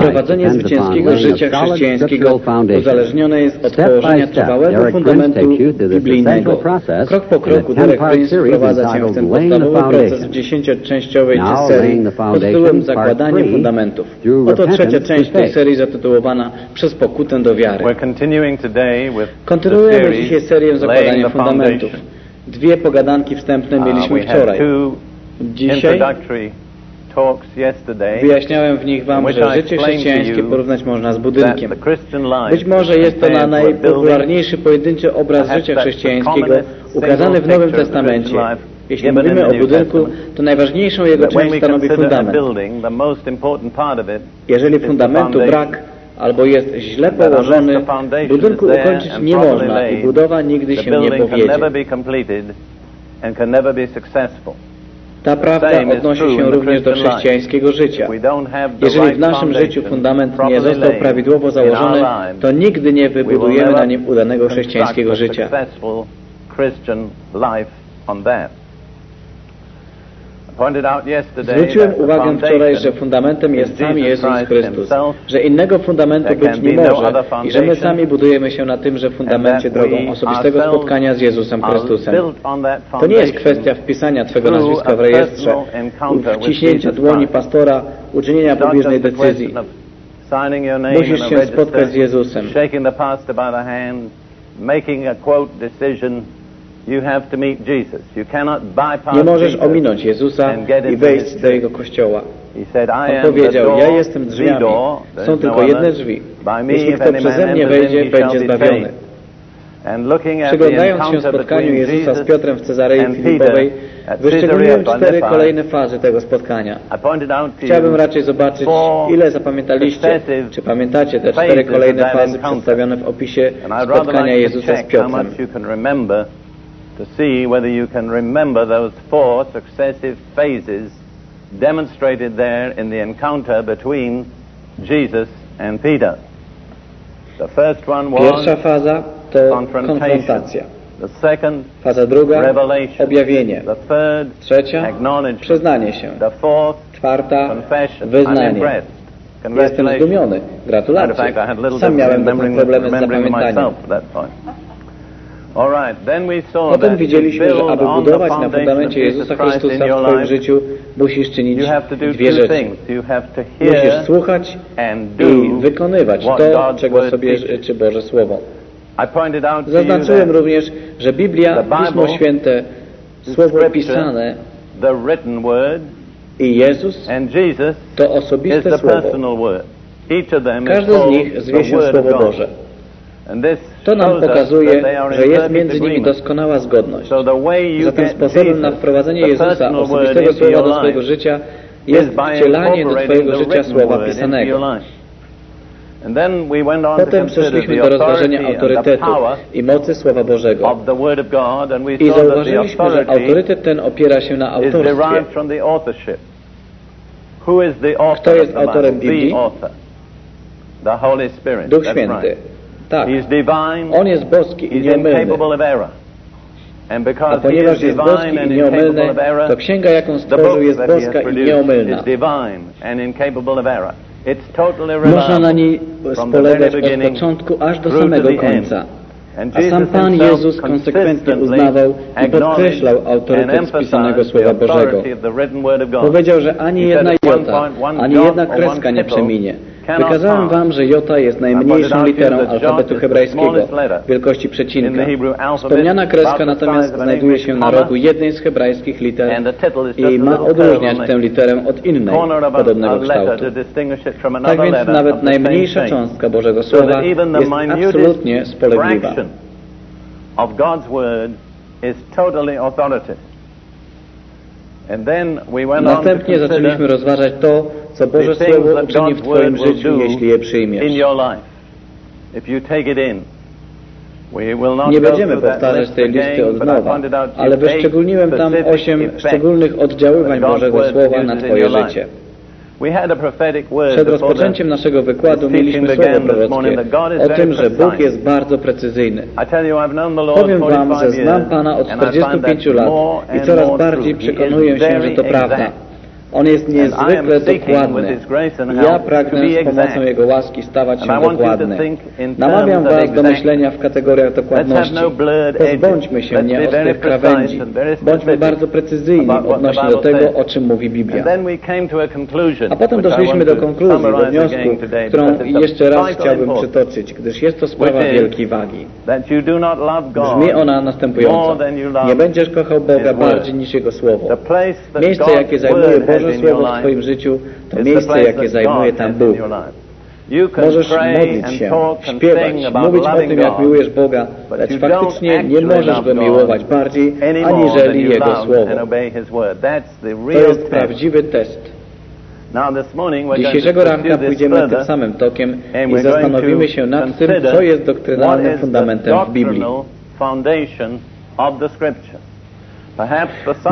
Prowadzenie zwycięskiego życia chrześcijańskiego uzależnione jest od położenia trwałego fundamentu biblijnego. Krok po kroku Derek Prince wprowadza Cię w ten podstawowy proces w dziesięcioczęściowej serii pod tytułem Zakładanie fundamentów. Oto trzecia część tej serii zatytułowana Przez pokutę do wiary. Kontynuujemy dzisiaj serię Zakładanie fundamentów. Dwie pogadanki wstępne mieliśmy wczoraj. Dzisiaj Wyjaśniałem w nich Wam, że życie chrześcijańskie porównać można z budynkiem. Być może jest to na najpopularniejszy pojedynczy obraz życia chrześcijańskiego ukazany w Nowym Testamencie. Jeśli mówimy o budynku, to najważniejszą jego część stanowi fundament. Jeżeli fundamentu brak albo jest źle położony, budynku ukończyć nie można i budowa nigdy się nie powiedzie. Ta prawda odnosi się również do chrześcijańskiego życia. Jeżeli w naszym życiu fundament nie został prawidłowo założony, to nigdy nie wybudujemy na nim udanego chrześcijańskiego życia. Zwróciłem uwagę wczoraj, że fundamentem jest sam Jezus Chrystus, że innego fundamentu być nie może i że my sami budujemy się na tymże fundamencie drogą osobistego spotkania z Jezusem Chrystusem. To nie jest kwestia wpisania Twego nazwiska w rejestrze, wciśnięcia dłoni pastora, uczynienia pobieżnej decyzji. Musisz się spotkać z Jezusem. Nie możesz ominąć Jezusa i wejść do Jego kościoła. On powiedział, ja jestem drzwiami, są tylko jedne drzwi. Jeśli kto przeze mnie wejdzie, będzie zbawiony. Przyglądając się spotkaniu Jezusa z Piotrem w Cezarei Filipowej, wyszczególniłem cztery kolejne fazy tego spotkania. Chciałbym raczej zobaczyć, ile zapamiętaliście, czy pamiętacie te cztery kolejne fazy przedstawione w opisie spotkania Jezusa z Piotrem to see whether you can remember those four successive phases demonstrated there in the encounter between Jesus and Peter. The first one was Pierwsza faza to konfrontacja. The second, Faza druga revelation. objawienie. The third, Trzecia acknowledgement. przyznanie się. The fourth, Czwarta wyznanie. Jestem zdumiony. Gratulacje. I had little Sam miałem remembering, problemy z zapamiętaniem. Potem widzieliśmy, że aby budować na fundamencie Jezusa Chrystusa w Twoim życiu musisz czynić dwie rzeczy. Musisz słuchać i wykonywać to, czego sobie życzy Boże Słowo. Zaznaczyłem również, że Biblia, Pismo Święte, Słowo pisane i Jezus to is osobiste Słowo. Każdy z nich zwie the się word of Słowo. Boże. To nam pokazuje, że jest między nimi doskonała zgodność. Zatem sposobem na wprowadzenie Jezusa, osobistego Słowa do swojego życia jest wcielanie do the życia Słowa pisanego. Potem przeszliśmy do rozważenia autorytetu i mocy Słowa Bożego. I zauważyliśmy, że autorytet ten opiera się na autorstwie. Kto jest autorem? Biblii? Duch Święty. Tak. On jest boski i nieomylny. A ponieważ jest boski i nieomylny, to księga, jaką stworzył, jest boska i nieomylna. Można na niej spolegać od początku aż do samego końca. A sam Pan Jezus konsekwentnie uznawał i podkreślał autorytet spisanego Słowa Bożego. Powiedział, że ani jedna jota, ani jedna kreska nie przeminie. Wykazałem wam, że jota jest najmniejszą literą alfabetu hebrajskiego, wielkości in przecinka. Wspomniana kreska natomiast znajduje się na rogu jednej z hebrajskich liter i ma odróżniać tę literę od innej podobnego kształtu. Tak więc nawet najmniejsza cząstka Bożego Słowa jest absolutnie spolegliwa. Następnie zaczęliśmy rozważać to, co Boże Słowo uczyni w Twoim życiu, jeśli je przyjmiesz. Nie będziemy powtarzać tej listy od nowa, ale wyszczególniłem tam osiem szczególnych oddziaływań Bożego Słowa na Twoje życie. Przed rozpoczęciem naszego wykładu mieliśmy słowo prorockie o tym, że Bóg jest bardzo precyzyjny. Powiem Wam, 45 że znam Pana od and I find 45 that lat i coraz bardziej przekonuję się, że to prawda. On jest niezwykle dokładny. Ja pragnę z pomocą Jego łaski stawać się dokładny. Namawiam Was do myślenia w kategoriach dokładności. no Pozbądźmy się nieostrych krawędzi. Bądźmy bardzo precyzyjni odnośnie do tego, o czym mówi Biblia. A potem doszliśmy do konkluzji, do wniosku, którą jeszcze raz chciałbym przytoczyć, gdyż jest to sprawa wielkiej wagi. Brzmi ona następująco. Nie będziesz kochał Boga bardziej niż Jego Słowo. Miejsce, jakie zajmuje Boże Słowo w Twoim życiu, to miejsce, jakie zajmuje tam Bóg. Możesz modlić się, śpiewać, mówić o tym, jak miłujesz Boga, lecz faktycznie nie możesz Go miłować bardziej, aniżeli Jego Słowo. To jest prawdziwy test. Dzisiejszego ranka pójdziemy tym samym tokiem i zastanowimy się nad tym, co jest doktrynalnym fundamentem w Biblii.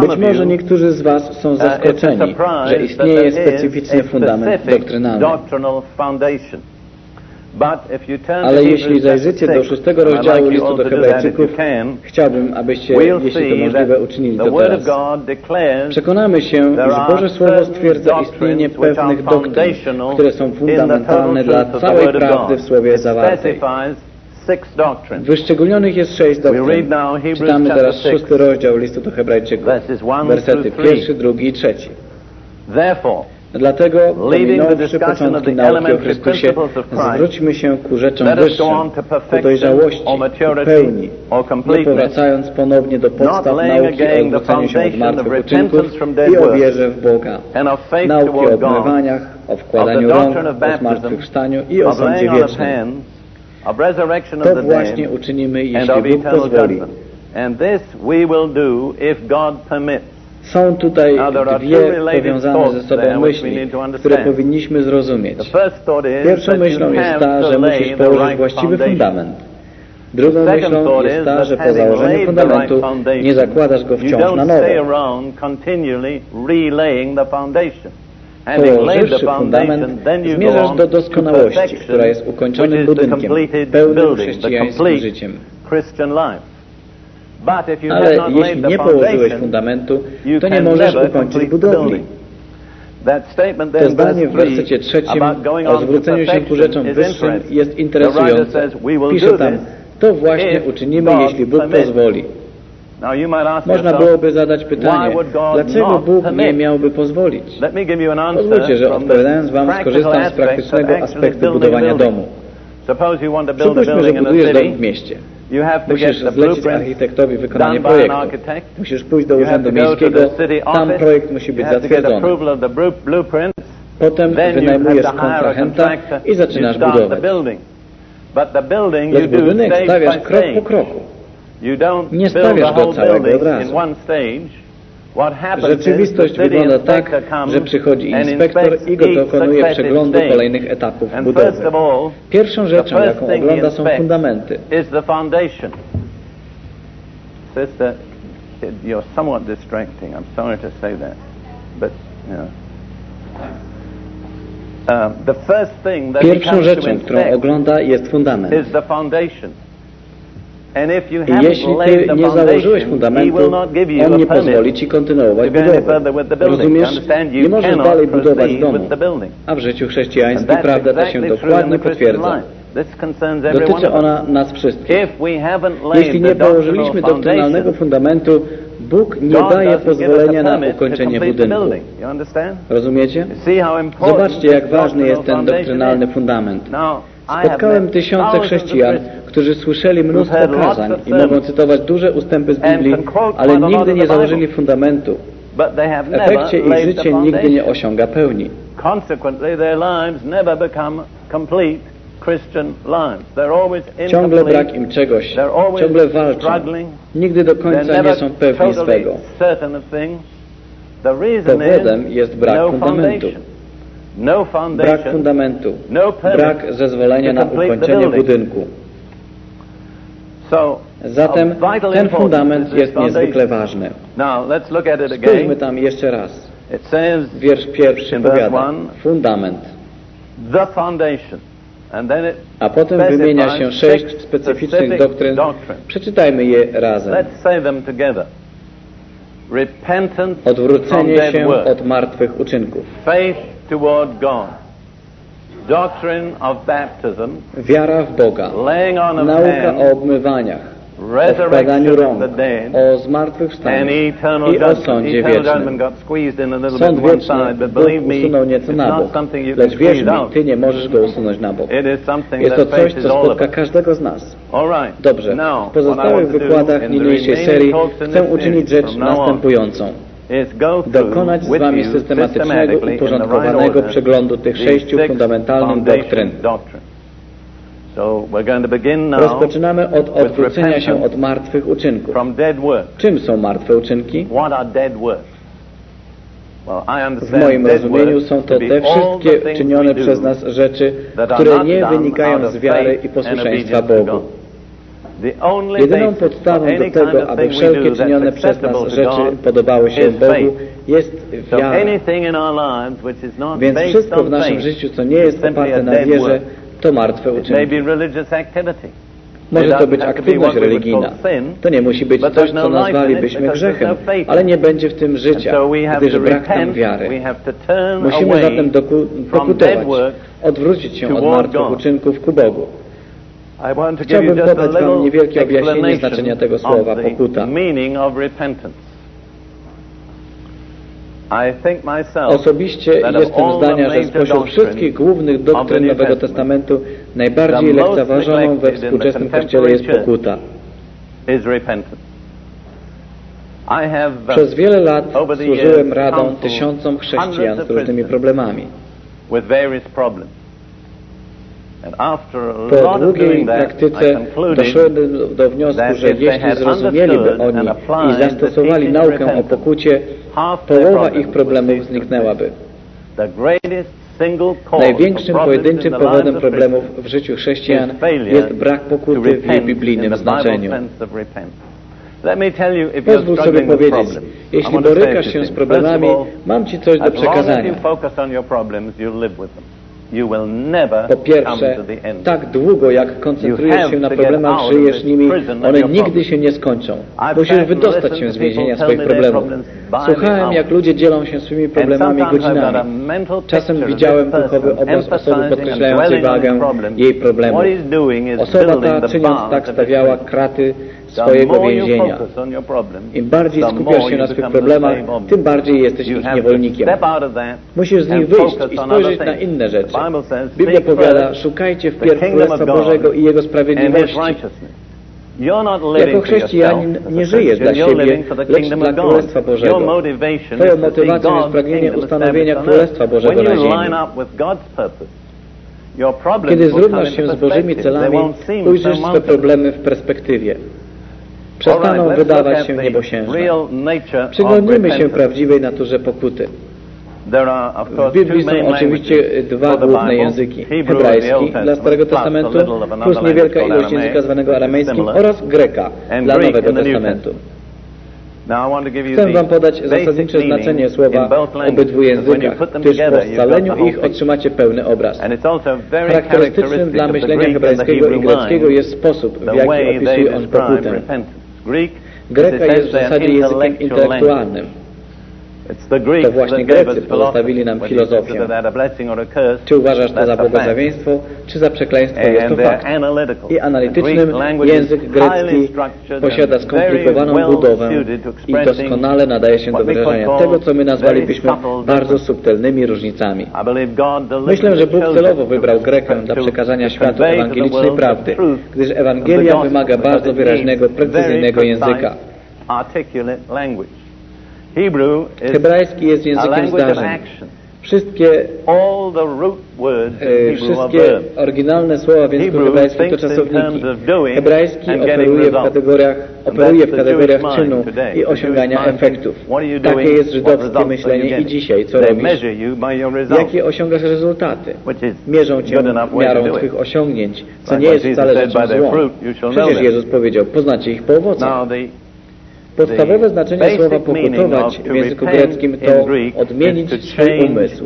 Być może niektórzy z Was są uh, zaskoczeni, że istnieje specyficzny fundament doktrynalny. Ale jeśli zajrzycie do szóstego rozdziału listu do Hebrajczyków, chciałbym, abyście, jeśli to możliwe, uczynili to teraz. Przekonamy się, iż Boże Słowo stwierdza istnienie pewnych doktryn, które są fundamentalne dla całej prawdy w Słowie zawartej. Wyszczególnionych jest sześć doktryn. Czytamy teraz szósty rozdział listu do Hebrajczyków. Wersety pierwszy, drugi i trzeci. Dlatego, pominąwszy początki nauki o Chrystusie, zwróćmy się ku rzeczom wyższym, ku dojrzałości, ku pełni, nie powracając ponownie do podstaw nauki o odwróceniu się od martwych uczynków i o wierze w Boga, nauki o obmywaniach, o wkładaniu rąk, o zmartwychwstaniu i o sądzie wiecznym. To właśnie uczynimy, jeśli Bóg pozwoli. Są tutaj dwie powiązane ze sobą myśli, które powinniśmy zrozumieć. Pierwszą myślą jest ta, że musisz położyć właściwy fundament. Drugą myślą jest ta, że po założeniu fundamentu nie zakładasz go wciąż na nowo. Położywszy fundament, zmierzasz do doskonałości, która jest ukończonym budynkiem, pełnym chrześcijańskim życiem. Ale jeśli nie położyłeś fundamentu, to nie możesz ukończyć budowli. To zdanie w wersecie trzecim o zwróceniu się ku rzeczom wyższym jest interesujące. Pisze tam, to właśnie uczynimy, jeśli Bóg pozwoli. Można byłoby zadać pytanie, dlaczego Bóg nie miałby pozwolić? Pozwólcie, że odpowiadając Wam skorzystam z praktycznego aspektu budowania domu. Przypuśćmy, że budujesz dom w mieście. Musisz zlecić architektowi wykonanie projektu. Musisz pójść do urzędu miejskiego, tam projekt musi być zatwierdzony. Potem wynajmujesz kontrahenta i zaczynasz budować. Lecz budynek stawiasz krok po kroku. Nie stawiasz go całego od razu. Rzeczywistość wygląda tak, że przychodzi inspektor i go dokonuje przeglądu kolejnych etapów budowy. Pierwszą rzeczą, jaką ogląda, są fundamenty. Sister, you're somewhat distracting. I'm sorry to say that, but you know. Uh, Pierwszą rzeczą, którą ogląda, jest fundament. I jeśli Ty nie założyłeś fundamentu, On nie pozwoli Ci kontynuować budowy. Rozumiesz? Nie możesz dalej budować domu. A w życiu chrześcijańskim prawda ta się dokładnie potwierdza. Dotyczy ona nas wszystkich. Jeśli nie położyliśmy doktrynalnego fundamentu, Bóg nie daje pozwolenia na ukończenie budynku. Rozumiecie? Zobaczcie, jak ważny jest ten doktrynalny fundament. Spotkałem tysiące chrześcijan, którzy słyszeli mnóstwo kazań i mogą cytować duże ustępy z Biblii, ale nigdy nie założyli fundamentu. W efekcie ich życie nigdy nie osiąga pełni. Ciągle brak im czegoś, ciągle walczą, nigdy do końca nie są pewni swego. Powodem jest brak fundamentu. Brak fundamentu, brak zezwolenia na ukończenie budynku. Zatem ten fundament jest niezwykle ważny. Spójrzmy tam jeszcze raz. Wiersz pierwszy powiada, fundament. A potem wymienia się sześć specyficznych doktryn. Przeczytajmy je razem. Odwrócenie się od martwych uczynków. Toward God. Doctrine of baptism. Wiara w Boga. Nauka o obmywaniach o wkładaniu rąk, o zmartwychwstaniu i o sądzie wiecznym. Sąd wieczny Bóg usunął nieco na bok, lecz wierz mi, Ty nie możesz go usunąć na bok. Jest to coś, co spotka każdego z nas. Dobrze, w pozostałych wykładach niniejszej serii chcę uczynić rzecz następującą dokonać z Wami systematycznego, uporządkowanego przeglądu tych sześciu fundamentalnych doktryn. Rozpoczynamy od odwrócenia się od martwych uczynków. Czym są martwe uczynki? W moim rozumieniu są to te wszystkie czynione przez nas rzeczy, które nie wynikają z wiary i posłuszeństwa Bogu. Jedyną podstawą do tego, aby wszelkie czynione przez nas rzeczy podobały się Bogu, jest wiara. Więc wszystko w naszym życiu, co nie jest oparte na wierze, to martwe uczynki. Może to być aktywność religijna. To nie musi być coś, co nazwalibyśmy grzechem, ale nie będzie w tym życia, gdyż brak tam wiary. Musimy zatem pokutować, odwrócić się od martwych uczynków ku Bogu. Chciałbym podać Wam niewielkie objaśnienie znaczenia tego słowa pokuta. Osobiście jestem zdania, że spośród wszystkich głównych doktryn Nowego Testamentu najbardziej lekceważoną we współczesnym Kościele jest pokuta. Przez wiele lat służyłem radą tysiącom chrześcijan z różnymi problemami. Po długiej praktyce doszedłem do wniosku, że jeśli zrozumieliby oni i zastosowali naukę o pokucie, połowa ich problemów zniknęłaby. Największym pojedynczym powodem problemów w życiu chrześcijan jest brak pokuty w jej biblijnym znaczeniu. Pozwól sobie powiedzieć, jeśli borykasz się z problemami, mam Ci coś do przekazania. Po pierwsze, tak długo jak koncentrujesz się na problemach, żyjesz nimi, one nigdy się nie skończą. Musisz wydostać się z więzienia swoich problemów. Słuchałem, jak ludzie dzielą się swoimi problemami godzinami. Czasem widziałem duchowy obraz osoby podkreślającej wagę jej problemów. Osoba ta, czyniąc tak, stawiała kraty swojego więzienia. Im bardziej skupiasz się na swych problemach, tym bardziej jesteś ich niewolnikiem. Musisz z nich wyjść i spojrzeć na inne rzeczy. Biblia powiada, szukajcie wpierw Królestwa Bożego i Jego sprawiedliwości. Jako chrześcijanin nie żyjesz dla siebie, lecz dla Królestwa Bożego. Twoją motywacją jest pragnienie ustanowienia Królestwa Bożego na ziemi. Kiedy zrównasz się z Bożymi celami, ujrzysz swe problemy w perspektywie przestaną wydawać się niebosiężne. Przyglądnijmy się prawdziwej naturze pokuty. W Biblii są oczywiście dwa główne języki. Hebrajski dla Starego Testamentu plus niewielka ilość języka zwanego aramejskim oraz greka dla Nowego Testamentu. Chcę Wam podać zasadnicze znaczenie słowa w obydwu językach, gdyż po scaleniu ich otrzymacie pełny obraz. Charakterystycznym dla myślenia hebrajskiego i greckiego jest sposób, w jaki opisuje on pokutę. Greka jest w zasadzie językiem intelektualnym. To właśnie Grecy pozostawili nam filozofię. Czy uważasz to za błogosławieństwo, czy za przekleństwo, jest to fakt. I analitycznym język grecki posiada skomplikowaną budowę i doskonale nadaje się do wyrażania tego, co my nazwalibyśmy bardzo subtelnymi różnicami. Myślę, że Bóg celowo wybrał Grekę dla przekazania światu ewangelicznej prawdy, gdyż Ewangelia wymaga bardzo wyraźnego, precyzyjnego języka. Hebrajski jest językiem zdarzeń. Wszystkie, e, wszystkie oryginalne słowa w języku hebrajskim to czasowniki. Hebrajski operuje w kategoriach, operuje w kategoriach czynu i osiągania efektów. Takie jest żydowskie myślenie i dzisiaj. Co robisz? Jakie osiągasz rezultaty? Mierzą cię miarą Twych osiągnięć, co nie jest wcale rzeczą złą. Przecież Jezus powiedział, poznacie ich po owocach. Podstawowe znaczenie słowa pokutować w języku greckim to odmienić swój umysł.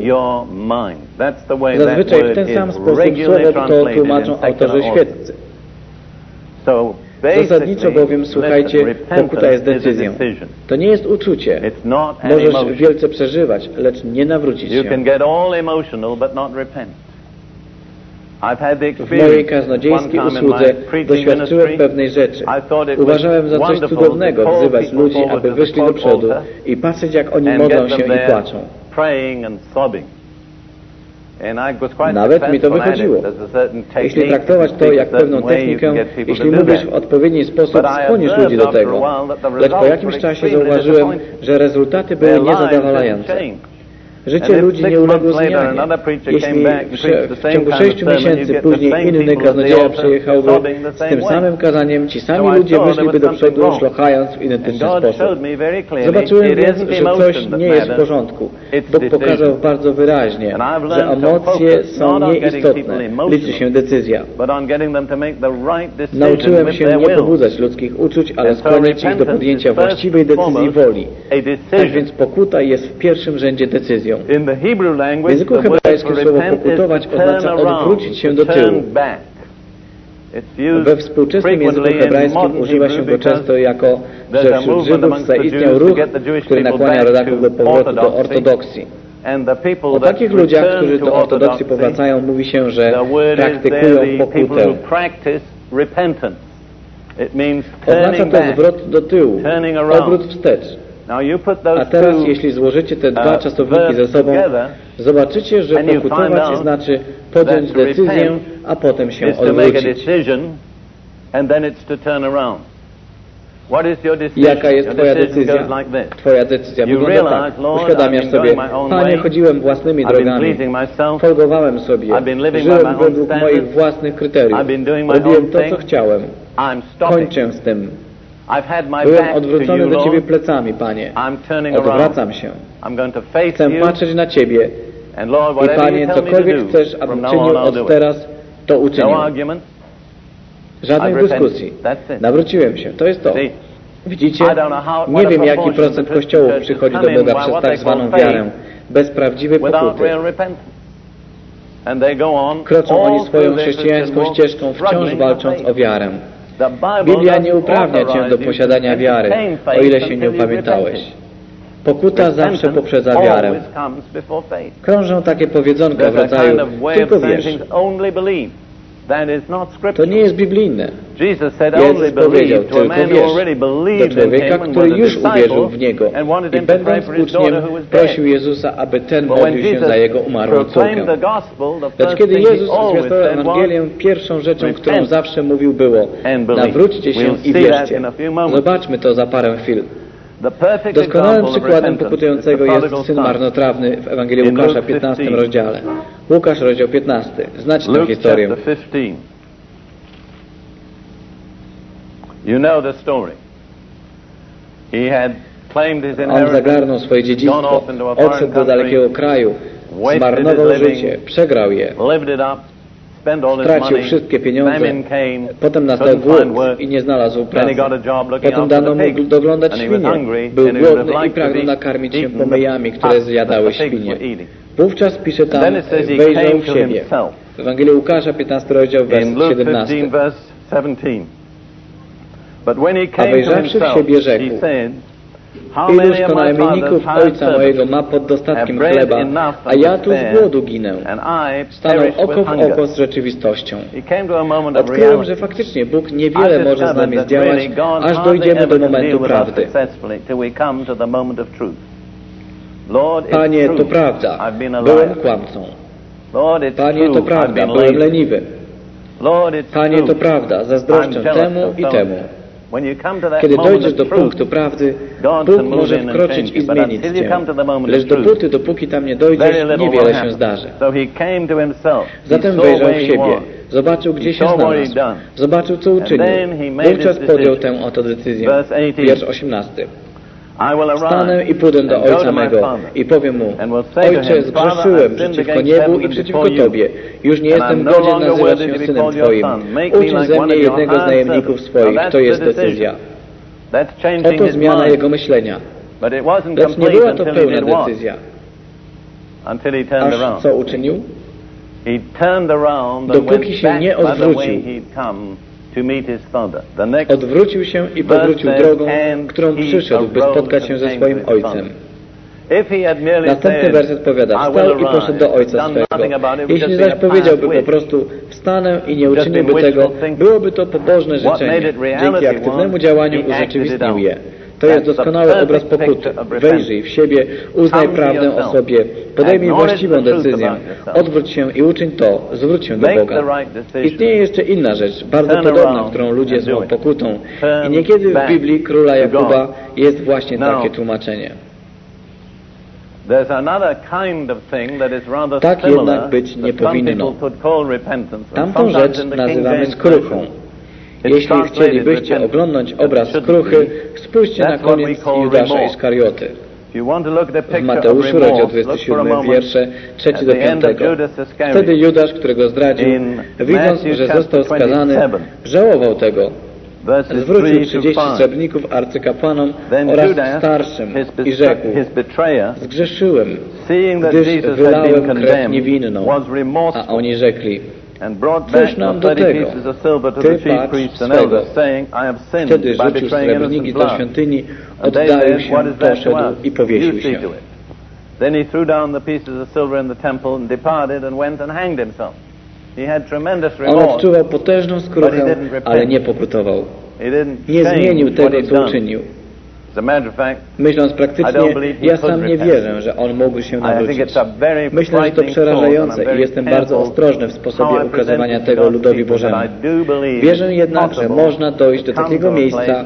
Zazwyczaj w ten sam sposób słowo to tłumaczą autorzy świeccy. Zasadniczo bowiem, słuchajcie, pokuta jest decyzją. To nie jest uczucie. Możesz wielce przeżywać, lecz nie nawrócić się. Mojej kaznodziejskiej usłudze doświadczyłem pewnej rzeczy. Uważałem za coś cudownego wzywać ludzi, aby wyszli do przodu i patrzeć, jak oni modlą się i płaczą. Nawet mi to wychodziło. Jeśli traktować to jak pewną technikę, jeśli mówisz w odpowiedni sposób, skłonisz ludzi do tego. Lecz po jakimś czasie zauważyłem, że rezultaty były niezadowalające. Życie ludzi nie uległo zmianie. Jeśli w ciągu sześciu miesięcy później inny kaznodzieja przyjechałby z tym samym kazaniem, ci sami ludzie wyszliby do przodu, szlochając w identyczny sposób. Zobaczyłem więc, że coś nie jest w porządku. Bóg pokazał bardzo wyraźnie, że emocje są nieistotne. Liczy się decyzja. Nauczyłem się nie pobudzać ludzkich uczuć, ale skłaniać ich do podjęcia właściwej decyzji woli. Tak więc pokuta jest w pierwszym rzędzie decyzją. W języku hebrajskim słowo pokutować oznacza odwrócić się do tyłu. We współczesnym języku hebrajskim używa się go często jako, że wśród Żydów zaistniał ruch, który nakłania rodaków do powrotu do ortodoksji. O takich ludziach, którzy do ortodoksji powracają, mówi się, że praktykują pokutę. Oznacza to zwrot do tyłu, obrót wstecz. A teraz, jeśli złożycie te dwa uh, czasowniki ze sobą, zobaczycie, że pokutować znaczy podjąć decyzję, a potem się odwrócić. Jaka jest Twoja decyzja? Twoja decyzja wygląda tak. Uświadamiasz sobie, Panie, chodziłem własnymi drogami, folgowałem sobie, żyłem według moich własnych kryteriów, robiłem to, co chciałem, kończę z tym. Byłem odwrócony do Ciebie plecami, Panie. Odwracam się. Chcę patrzeć na Ciebie. I Panie, cokolwiek chcesz, abym czynił od teraz, to uczynię. Żadnej dyskusji. Nawróciłem się. To jest to. Widzicie? Nie wiem, jaki procent kościołów przychodzi do Boga przez tak zwaną wiarę, bez prawdziwej pokuty. Kroczą oni swoją chrześcijańską ścieżką, wciąż walcząc o wiarę. Biblia nie uprawnia Cię do posiadania wiary, o ile się nie upamiętałeś. Pokuta zawsze poprzedza wiarę. Krążą takie powiedzonka w rodzaju tylko wierz. To nie jest biblijne. Jezus powiedział, tylko wierz do człowieka, który już uwierzył w Niego i będąc uczniem prosił Jezusa, aby ten modlił się za jego umarłą córkę. Lecz kiedy Jezus zwiastował Ewangelię, pierwszą rzeczą, którą zawsze mówił było nawróćcie się i wierzcie. Zobaczmy to za parę chwil. Doskonałym przykładem pokutującego jest syn marnotrawny w Ewangelii Łukasza, 15 rozdziale. Łukasz, rozdział 15. Znacie tę historię. You know the story. He had On zagarnął swoje dziedzictwo, odszedł do dalekiego kraju, zmarnował życie, przegrał je, stracił wszystkie pieniądze, potem nastał głód i nie znalazł pracy. Potem dano mu doglądać świnie. Był głodny i pragnął nakarmić się pomyjami, które zjadały świnie. Wówczas pisze tam, wejrzał w siebie. W Ewangelii Łukasza, 15 rozdział, wers 17. A wejrzawszy w siebie rzekł, Iluż to najemników ojca mojego ma pod dostatkiem chleba, a ja tu z głodu ginę. Stanął oko w oko z rzeczywistością. Odkryłem, że faktycznie Bóg niewiele może z nami zdziałać, aż dojdziemy do momentu prawdy. Panie, to prawda, byłem kłamcą. Panie, to prawda, byłem leniwy. Panie, to prawda, zazdroszczę temu i temu. Kiedy dojdziesz do punktu prawdy, Bóg może wkroczyć i zmienić Cię. Lecz dopóty, dopóki tam nie dojdziesz, niewiele się zdarzy. Zatem wejrzał w siebie, zobaczył, gdzie się znalazł, zobaczył, co uczynił. Wówczas podjął tę oto decyzję. Wiersz 18. Stanę i pójdę do ojca mego i powiem mu, Ojcze, zgrzeszyłem przeciwko niebu i przeciwko Tobie. Już nie jestem godzien nazywać się synem Twoim. Uczyń ze mnie jednego z najemników swoich. To jest decyzja. Oto zmiana jego myślenia. Lecz nie była to pełna decyzja. Aż co uczynił? Dopóki się nie odwrócił Odwrócił się i powrócił drogą, którą przyszedł, by spotkać się ze swoim ojcem. Następny werset powiada, wstał i poszedł do ojca swego. Jeśli zaś powiedziałby po prostu, wstanę i nie uczyniłby tego, byłoby to pobożne życzenie. Dzięki aktywnemu działaniu urzeczywistnił je. To jest doskonały obraz pokuty. Wejrzyj w siebie, uznaj prawdę o sobie, podejmij właściwą decyzję, odwróć się i uczyń to, zwróć się do Boga. Istnieje jeszcze inna rzecz, bardzo podobna, którą ludzie zwą pokutą. I niekiedy w Biblii króla Jakuba jest właśnie takie tłumaczenie. Tak jednak być nie powinno. Tamtą rzecz nazywamy skruchą. Jeśli chcielibyście oglądnąć obraz skruchy, spójrzcie na koniec Judasza Iskarioty. W Mateuszu, rozdział 27, wiersze 3 do 5. Wtedy Judasz, którego zdradził, widząc, że został skazany, żałował tego, zwrócił 30 srebrników arcykapłanom oraz starszym i rzekł, zgrzeszyłem, gdyż wylałem krew niewinną. A oni rzekli, Cóż nam do tego? Ty swego. Wtedy rzucił srebrniki do świątyni, oddalił się, poszedł i powiesił się. Then he threw down the pieces of silver in the temple and departed and went and hanged himself. On odczuwał potężną skruchę, ale nie pokutował. Nie zmienił tego, co uczynił. Myśląc praktycznie, ja sam nie wierzę, że on mógł się nawrócić. Myślę, że to przerażające i jestem bardzo ostrożny w sposobie ukazywania tego ludowi Bożemu. Wierzę jednak, że można dojść do takiego miejsca,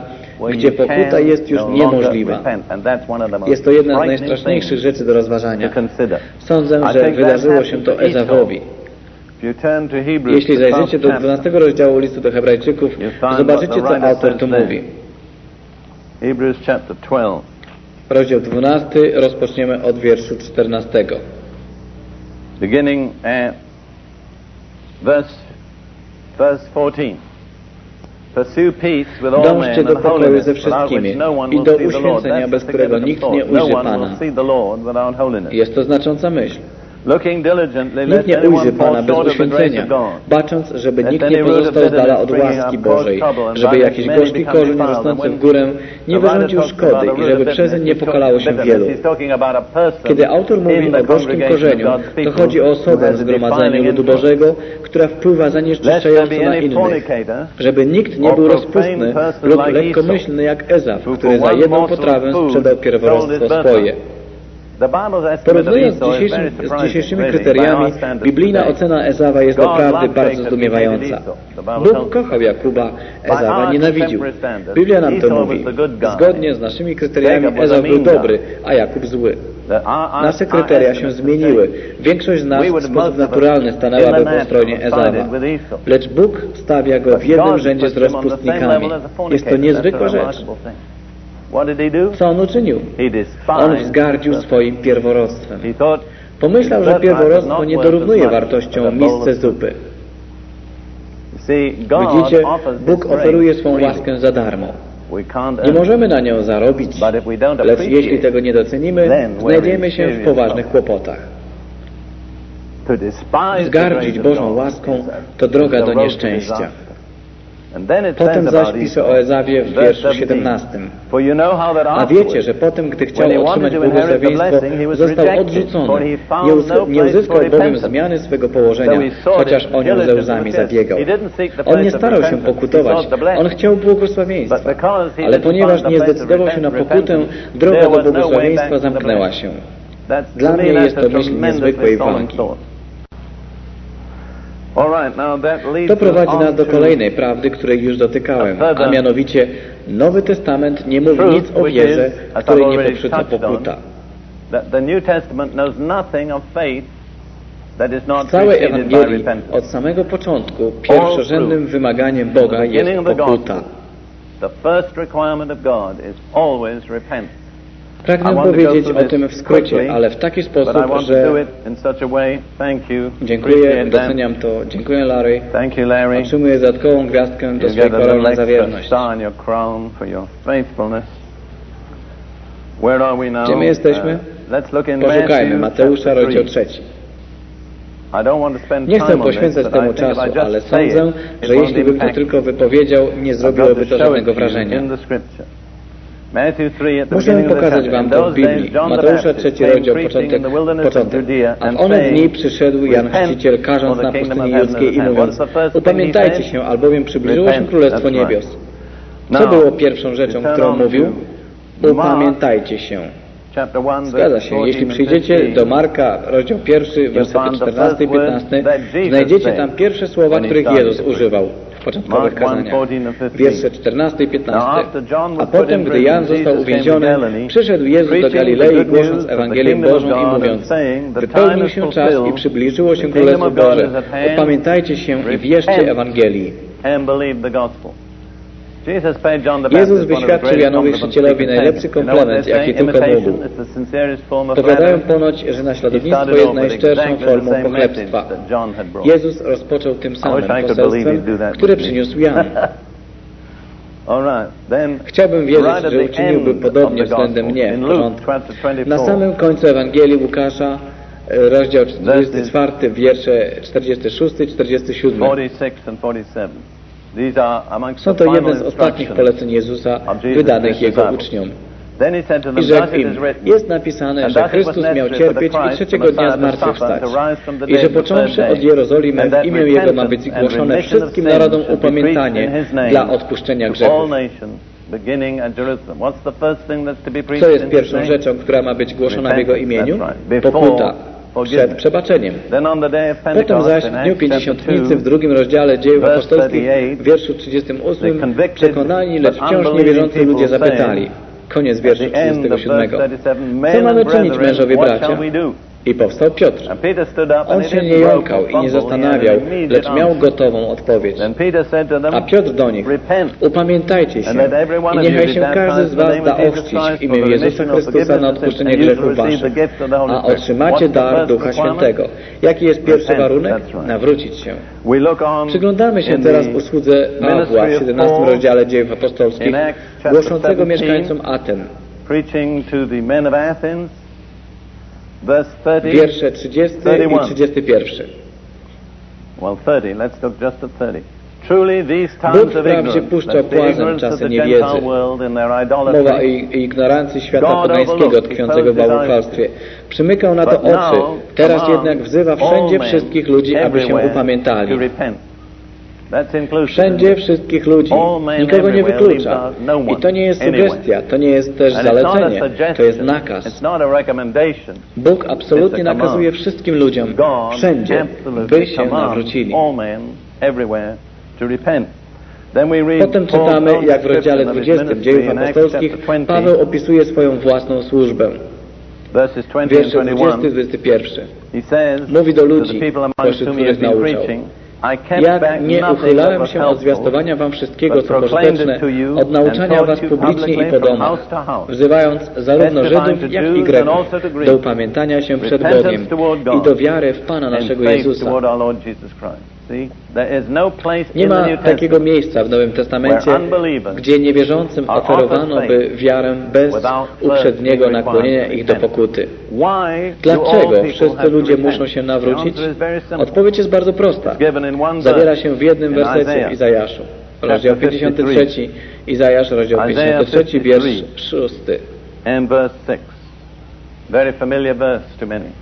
gdzie pokuta jest już niemożliwa. Jest to jedna z najstraszniejszych rzeczy do rozważania. Sądzę, że wydarzyło się to Ezawowi. Jeśli zajrzycie do 12 rozdziału listu do Hebrajczyków, zobaczycie, co autor tu mówi. Hebrews chapter 12. Rozdział 12, rozpoczniemy od wierszu 14. Beginning at verse, verse 14. Dążcie do pokoju ze wszystkimi no i do uświęcenia, bez którego nikt nie no ujrzy Pana. Jest to znacząca myśl. Nikt nie ujrzy Pana bez uświęcenia, bacząc, żeby nikt nie pozostał z dala od łaski Bożej, żeby jakiś gorzki korzeń rosnący w górę nie wyrządził szkody i żeby przezeń nie pokalało się wielu. Kiedy autor mówi o gorzkim korzeniu, to chodzi o osobę w zgromadzeniu ludu Bożego, która wpływa zanieczyszczająco na innych, żeby nikt nie był rozpustny lub lekkomyślny jak Ezaf, który za jedną potrawę sprzedał pierworodstwo swoje. Porównując z dzisiejszymi kryteriami, biblijna ocena Ezawa jest doprawdy bardzo zdumiewająca. Bóg kochał Jakuba, Ezawa nienawidził. Biblia nam to mówi. Zgodnie z naszymi kryteriami Ezaw był dobry, a Jakub zły. Nasze kryteria się zmieniły. Większość z nas w sposób naturalny stanęłaby po stronie Ezawa. Lecz Bóg stawia go w jednym rzędzie z rozpustnikami. Jest to niezwykła rzecz. Co on uczynił? On wzgardził swoim pierworodstwem. Pomyślał, że pierworodstwo nie dorównuje wartością misce zupy. Widzicie, Bóg oferuje swą łaskę za darmo. Nie możemy na nią zarobić, lecz jeśli tego nie docenimy, znajdziemy się w poważnych kłopotach. Zgardzić Bożą łaską to droga do nieszczęścia. Potem zaś pisze o Ezawie w wierszu 17. A wiecie, że potem, gdy chciał otrzymać błogosławieństwo, został odrzucony. Nie, uzyskał bowiem zmiany swego położenia, chociaż o nią ze łzami zabiegał. On nie starał się pokutować. On chciał błogosławieństwa. Ale ponieważ nie zdecydował się na pokutę, droga do błogosławieństwa zamknęła się. Dla mnie jest to myśl niezwykłej wagi. To prowadzi nas do kolejnej prawdy, której już dotykałem, a mianowicie Nowy Testament nie mówi nic o wierze, której nie poprzedza pokuta. W całej Ewangelii od samego początku pierwszorzędnym wymaganiem Boga jest pokuta. The first requirement of God is always repent. Pragnę powiedzieć o tym w skrócie, ale w taki sposób, że dziękuję, doceniam to. Dziękuję Larry. Otrzymuję dodatkową gwiazdkę do swojej korony za wierność. Gdzie my jesteśmy? Uh, Poszukajmy Mateusza, rozdział trzeci. Nie chcę poświęcać temu czasu, ale sądzę, że jeśli bym to tylko wypowiedział, nie zrobiłoby to żadnego wrażenia. Muszę pokazać Wam to w Biblii. Mateusza trzeci rozdział, początek, początek. A w one dni przyszedł Jan Chrzciciel, każąc na pustyni judzkiej i mówiąc, upamiętajcie się, albowiem przybliżyło się Królestwo Niebios. Co było pierwszą rzeczą, którą mówił? Upamiętajcie się. Zgadza się. Jeśli przyjdziecie do Marka, rozdział pierwszy, wersety 14 i 15, znajdziecie tam pierwsze słowa, których Jezus używał początkowych kazaniach. Wiersze 14 i 15. A potem, gdy Jan został uwięziony, przyszedł Jezus do Galilei, głosząc Ewangelię Bożą i mówiąc, wypełnił się czas i przybliżyło się Królestwo Boże. Upamiętajcie się i wierzcie Ewangelii. Jezus wyświadczył Janowi Chrzcicielowi najlepszy komplement, jaki tylko mógł. Powiadają ponoć, że naśladownictwo jest najszczerszą formą pochlebstwa. Jezus rozpoczął tym samym poselstwem, które przyniósł Jan. Chciałbym wierzyć, że uczyniłby podobnie względem mnie. Na samym końcu Ewangelii Łukasza rozdział 24, wiersze 46 i 47. Są to jedne z ostatnich poleceń Jezusa wydanych Jego uczniom. I rzekł im, jest napisane, że Chrystus miał cierpieć i trzeciego dnia zmartwychwstać. i że począwszy od Jerozolimy w imię Jego ma być głoszone wszystkim narodom upamiętanie dla odpuszczenia grzechów. Co jest pierwszą rzeczą, która ma być głoszona w Jego imieniu? Pokuta przed przebaczeniem. Potem zaś w dniu Pięćdziesiątnicy w drugim rozdziale dziejów apostolskich w wierszu 38 przekonani, lecz wciąż niewierzący ludzie zapytali. Koniec wierszu 37. Co mamy czynić, mężowie bracia? I powstał Piotr. On się nie jąkał i nie zastanawiał, lecz miał gotową odpowiedź. A Piotr do nich, upamiętajcie się i niechaj się każdy z was da ochrzcić w imię Jezusa Chrystusa na odpuszczenie grzechów waszych, a otrzymacie dar Ducha Świętego. Jaki jest pierwszy warunek? Nawrócić się. Przyglądamy się teraz usłudze Pawła w 17 rozdziale dziejów apostolskich, głoszącego mieszkańcom Aten. Wiersze 30 i 31. Well, 30. Let's look just at 30. Bóg wprawdzie puszcza płazem czasy niewiedzy. Mowa o ignorancji świata pogańskiego tkwiącego w bałwochwalstwie. Przymykał na to oczy. Teraz jednak wzywa wszędzie wszystkich ludzi, aby się upamiętali. Wszędzie wszystkich ludzi. Nikogo nie wyklucza. No I to nie jest sugestia, to nie jest też zalecenie, to jest nakaz. Bóg absolutnie nakazuje wszystkim ludziom, wszędzie, by się nawrócili. Potem czytamy, jak w rozdziale 20 dziejów apostolskich Paweł opisuje swoją własną służbę. Wiersze 20-21. Mówi do ludzi, pośród których nauczał. Ja nie uchylałem się od zwiastowania wam wszystkiego, co pożyteczne, od nauczania was publicznie i po domach, wzywając zarówno Żydów, jak i Greków do upamiętania się przed Bogiem i do wiary w Pana naszego Jezusa. No nie ma takiego miejsca w Nowym Testamencie, gdzie niewierzącym oferowano by wiarę bez uprzedniego nakłonienia ich do pokuty. Dlaczego wszyscy ludzie muszą się nawrócić? Odpowiedź jest bardzo prosta. Zawiera się w jednym wersecie Izajaszu. Rozdział 53, Izajasz, rozdział 53, wiersz 6.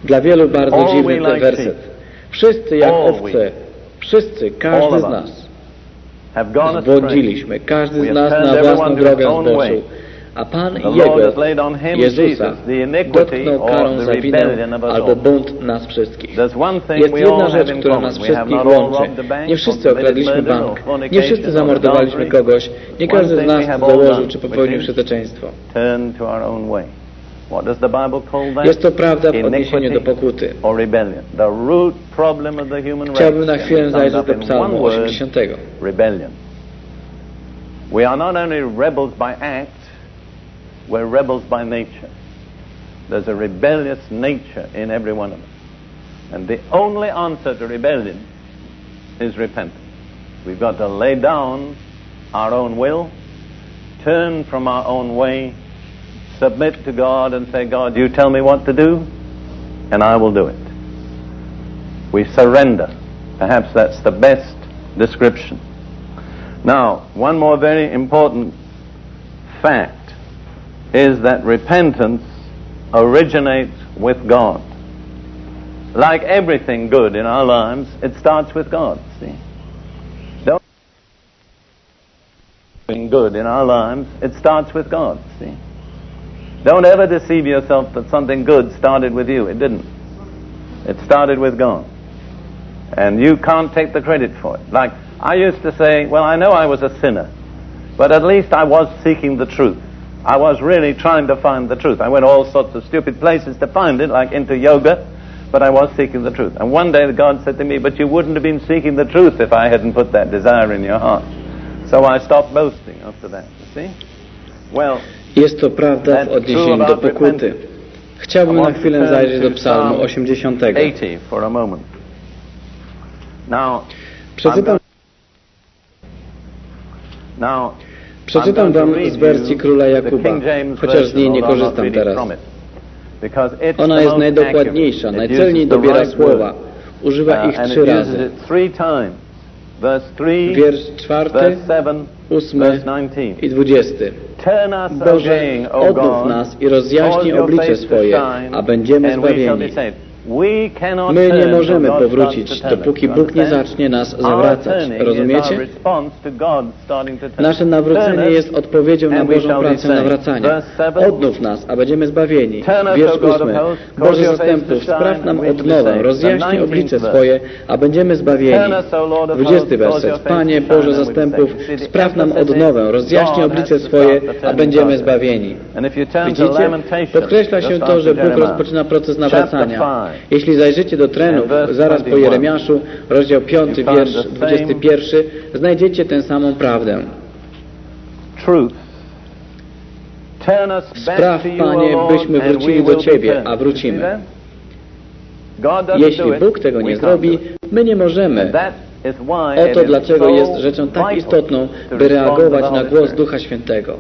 Dla wielu bardzo dziwny ten werset. Wszyscy jak owce Wszyscy, każdy z nas. zbłądziliśmy. Każdy z nas na własną drogę zboczył. A Pan Jego, Jezusa, dotknął karą za winę albo bunt nas wszystkich. Jest jedna rzecz, która nas wszystkich łączy. Nie wszyscy okradliśmy bank, nie wszyscy zamordowaliśmy kogoś, nie każdy z nas założył czy popełnił przestępstwo. Jest to prawda w odniesieniu do pokuty. Chciałbym na chwilę zajrzeć do psalmu 80. Rebellion. We are not only rebels by act, we're rebels by nature. There's a rebellious nature in every one of us. And the only answer to rebellion is repentance. We've got to lay down our own will, turn from our own way, submit to God and say, God, you tell me what to do, and I will do it. We surrender. Perhaps that's the best description. Now, one more very important fact is that repentance originates with God. Like everything good in our lives, it starts with God, see? Don't good in our lives, it starts with God, see? Don't ever deceive yourself that something good started with you. It didn't. It started with God. And you can't take the credit for it. Like, I used to say, well, I know I was a sinner, but at least I was seeking the truth. I was really trying to find the truth. I went all sorts of stupid places to find it, like into yoga, but I was seeking the truth. And one day God said to me, but you wouldn't have been seeking the truth if I hadn't put that desire in your heart. So I stopped boasting after that, you see? Well, Jest to prawda w odniesieniu do pokuty. Chciałbym na chwilę zajrzeć do psalmu 80. Przeczytam, przeczytam wam z wersji króla Jakuba, chociaż z niej nie korzystam teraz. Ona jest najdokładniejsza, najcelniej dobiera słowa. Używa ich trzy razy. Wiersz czwarty, ósmy i dwudziesty. Boże, odmów nas i rozjaśnij oblicze swoje, a będziemy zbawieni. My nie możemy powrócić, dopóki Bóg nie zacznie nas zawracać. Rozumiecie? Nasze nawrócenie jest odpowiedzią na Bożą pracę nawracania. Odnów nas, a będziemy zbawieni. Wiersz ósmy. Boże zastępów, spraw nam odnowę, rozjaśnij oblicze swoje, a będziemy zbawieni. Dwudziesty werset. Panie Boże zastępów, spraw nam odnowę, rozjaśnij oblicze swoje, a będziemy zbawieni. Widzicie? Podkreśla się to, że Bóg rozpoczyna proces nawracania. Jeśli zajrzycie do trenów, zaraz po Jeremiaszu, rozdział 5, wiersz 21, znajdziecie tę samą prawdę. Spraw, Panie, byśmy wrócili do Ciebie, a wrócimy. Jeśli Bóg tego nie zrobi, my nie możemy. Oto dlaczego jest rzeczą tak istotną, by reagować na głos Ducha Świętego.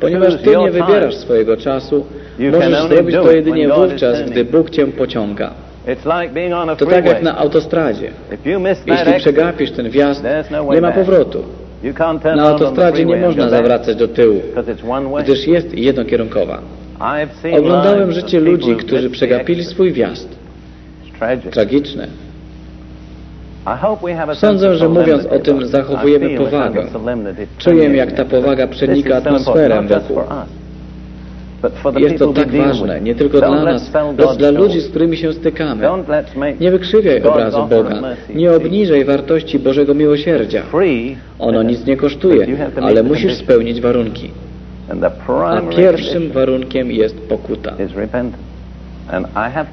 Ponieważ Ty nie wybierasz swojego czasu, możesz zrobić to jedynie wówczas, gdy Bóg Cię pociąga. To tak jak na autostradzie. Jeśli przegapisz ten wjazd, no nie ma powrotu. Na autostradzie nie można zawracać do tyłu, gdyż jest jednokierunkowa. Oglądałem życie ludzi, którzy przegapili swój wjazd. Tragiczne. Sądzę, że mówiąc o tym zachowujemy powagę. Czuję, jak ta powaga przenika atmosferę wokół. Jest to tak ważne, nie tylko dla nas, lecz dla ludzi, z którymi się stykamy. Nie wykrzywiaj obrazu Boga, nie obniżaj wartości Bożego miłosierdzia. Ono nic nie kosztuje, ale musisz spełnić warunki. A pierwszym warunkiem jest pokuta.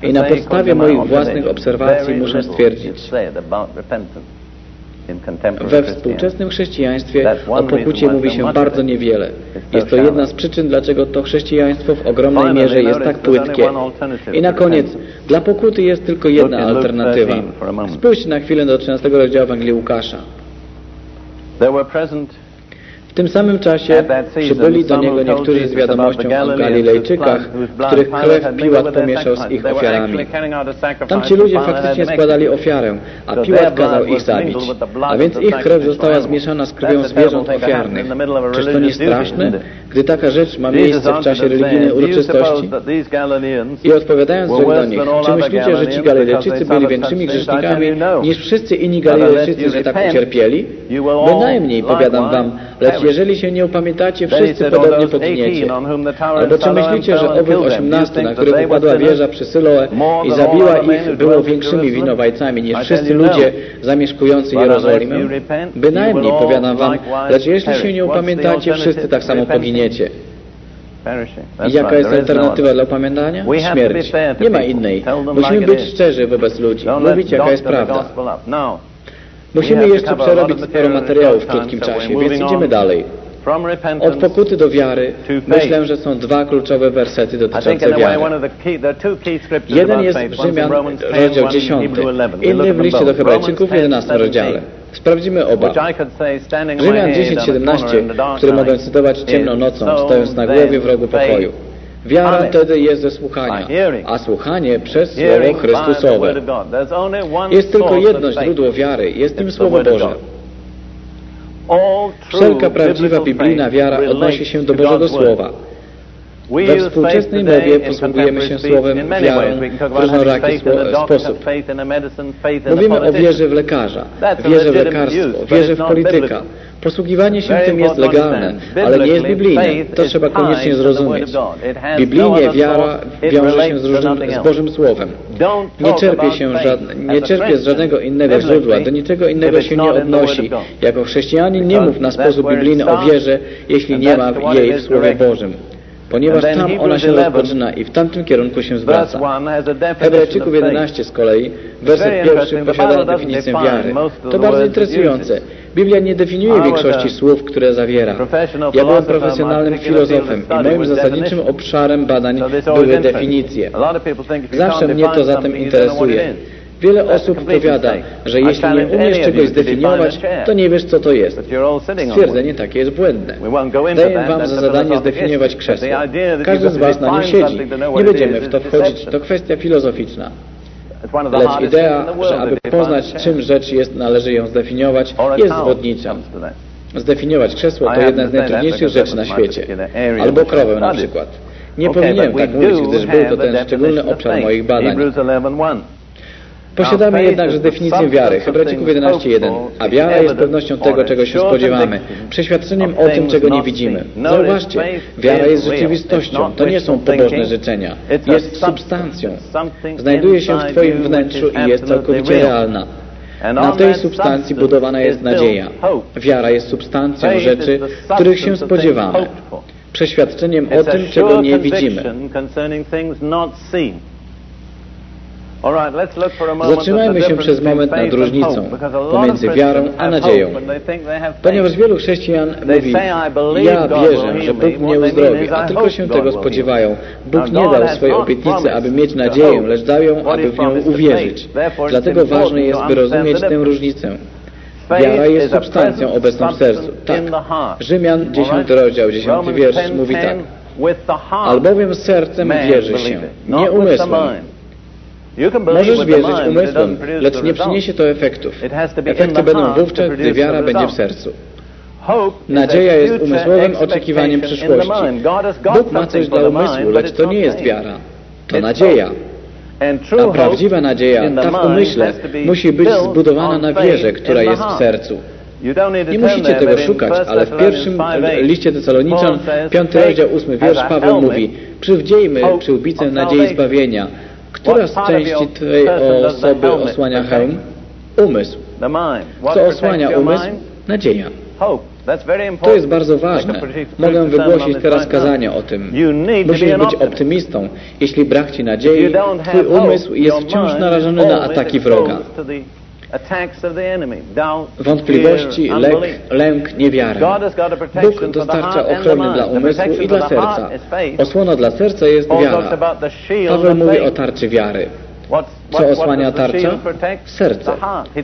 I na podstawie moich własnych obserwacji muszę stwierdzić, we współczesnym chrześcijaństwie o pokucie mówi się bardzo niewiele. Jest to jedna z przyczyn, dlaczego to chrześcijaństwo w ogromnej mierze jest tak płytkie. I na koniec, dla pokuty jest tylko jedna alternatywa. Spójrzcie na chwilę do 13 rozdziału Ewangelii Łukasza. W tym samym czasie przybyli do niego niektórzy z wiadomością o Galilejczykach, których krew Piłat pomieszał z ich ofiarami. Tamci ludzie faktycznie składali ofiarę, a Piłat kazał ich zabić. A więc ich krew została zmieszana z krwią zwierząt ofiarnych. Czyż to nie straszne, gdy taka rzecz ma miejsce w czasie religijnej uroczystości? I odpowiadając do nich, czy myślicie, że ci Galilejczycy byli większymi grzesznikami niż wszyscy inni Galilejczycy, że tak ucierpieli? Bynajmniej, powiadam wam, lecz jeżeli się nie upamiętacie, wszyscy podobnie poginiecie. Albo czy myślicie, że owych osiemnastu, na których upadła wieża przy Syloe i zabiła ich, było większymi winowajcami niż wszyscy ludzie zamieszkujący Jerozolimę? Bynajmniej, powiadam wam, lecz jeśli się nie upamiętacie, wszyscy tak samo poginiecie. I jaka jest alternatywa dla upamiętania? Śmierć. Nie ma innej. Musimy być szczerzy wobec ludzi. Mówić, jaka jest prawda. Musimy jeszcze przerobić sporo materiałów w krótkim czasie, więc idziemy dalej. Od pokuty do wiary myślę, że są dwa kluczowe wersety dotyczące wiary. Jeden jest w Rzymian, rozdział 10, inny w liście do Hebrajczyków w 11 rozdziale. Sprawdzimy oba. Rzymian 10:17, który mogę cytować ciemną nocą, stojąc na głowie w rogu pokoju. Wiara wtedy jest ze słuchania, a słuchanie przez Słowo Chrystusowe. Jest tylko jedno źródło wiary, jest tym Słowo Boże. Wszelka prawdziwa biblijna wiara odnosi się do Bożego Słowa. We współczesnej mowie posługujemy się słowem wiarą w różnoraki sposób. Mówimy o wierze w lekarza, wierze w lekarstwo, wierze w polityka. Posługiwanie się tym jest legalne, ale nie jest biblijne. To trzeba koniecznie zrozumieć. Biblijnie wiara wiąże się z, różnym, z Bożym Słowem. Nie czerpie, się nie czerpie z żadnego innego źródła, do niczego innego się nie odnosi. Jako chrześcijanin nie mów na sposób biblijny o wierze, jeśli nie ma jej w Słowie Bożym ponieważ tam ona się rozpoczyna i w tamtym kierunku się zwraca. Hebrajczyków 11 z kolei, werset pierwszy posiada definicję wiary. To bardzo interesujące. Biblia nie definiuje większości słów, które zawiera. Ja byłem profesjonalnym filozofem i moim zasadniczym obszarem badań były definicje. Zawsze mnie to zatem interesuje. Wiele osób powiada, że jeśli nie umiesz czegoś zdefiniować, to nie wiesz, co to jest. Stwierdzenie takie jest błędne. Daję Wam za zadanie zdefiniować krzesło. Każdy z Was na nim siedzi. Nie będziemy w to wchodzić, to kwestia filozoficzna. Lecz idea, że aby poznać, czym rzecz jest, należy ją zdefiniować, jest zwodnicą. Zdefiniować krzesło to jedna z najtrudniejszych rzeczy na świecie. Albo krowę na przykład. Nie powinienem tak mówić, gdyż był to ten szczególny obszar moich badań. Posiadamy jednakże definicję wiary, Hebrajczyków 11.1, a wiara jest pewnością tego, czego się spodziewamy, przeświadczeniem o tym, czego nie widzimy. Zauważcie, wiara jest rzeczywistością, to nie są pobożne życzenia, jest substancją, znajduje się w Twoim wnętrzu i jest całkowicie realna. Na tej substancji budowana jest nadzieja. Wiara jest substancją rzeczy, których się spodziewamy, przeświadczeniem o tym, czego nie widzimy. Zatrzymajmy się przez moment nad różnicą pomiędzy wiarą a nadzieją. Ponieważ wielu chrześcijan mówi, ja wierzę, że Bóg mnie uzdrowi, a tylko się tego spodziewają. Bóg nie dał swojej obietnicy, aby mieć nadzieję, lecz dał ją, aby w nią uwierzyć. Dlatego ważne jest, by rozumieć tę różnicę. Wiara jest substancją obecną w sercu. Tak. Rzymian 10 rozdział, 10 wiersz mówi tak. Albowiem sercem wierzy się, nie umysłem. Możesz wierzyć umysłem, lecz nie przyniesie to efektów. Efekty będą wówczas, gdy wiara będzie w sercu. Nadzieja jest umysłowym oczekiwaniem przyszłości. Bóg ma coś dla umysłu, lecz to nie jest wiara. To nadzieja. A prawdziwa nadzieja, ta w umyśle, musi być zbudowana na wierze, która jest w sercu. Nie musicie tego szukać, ale w pierwszym liście Tesaloniczan, piąty rozdział, ósmy wiersz, Paweł mówi Przywdziejmy przyłbicę nadziei zbawienia, która z części tej osoby osłania hełm? Umysł. Co osłania umysł? Nadzieja. To jest bardzo ważne. Mogę wygłosić teraz kazanie o tym. Musisz być optymistą. Jeśli brak Ci nadziei, Twój umysł jest wciąż narażony na ataki wroga. Wątpliwości, lęk, lęk niewiary. Bóg dostarcza ochrony dla umysłu i dla serca. Osłona dla serca jest wiara. Paweł mówi o tarczy wiary. Co osłania tarcza? Serce.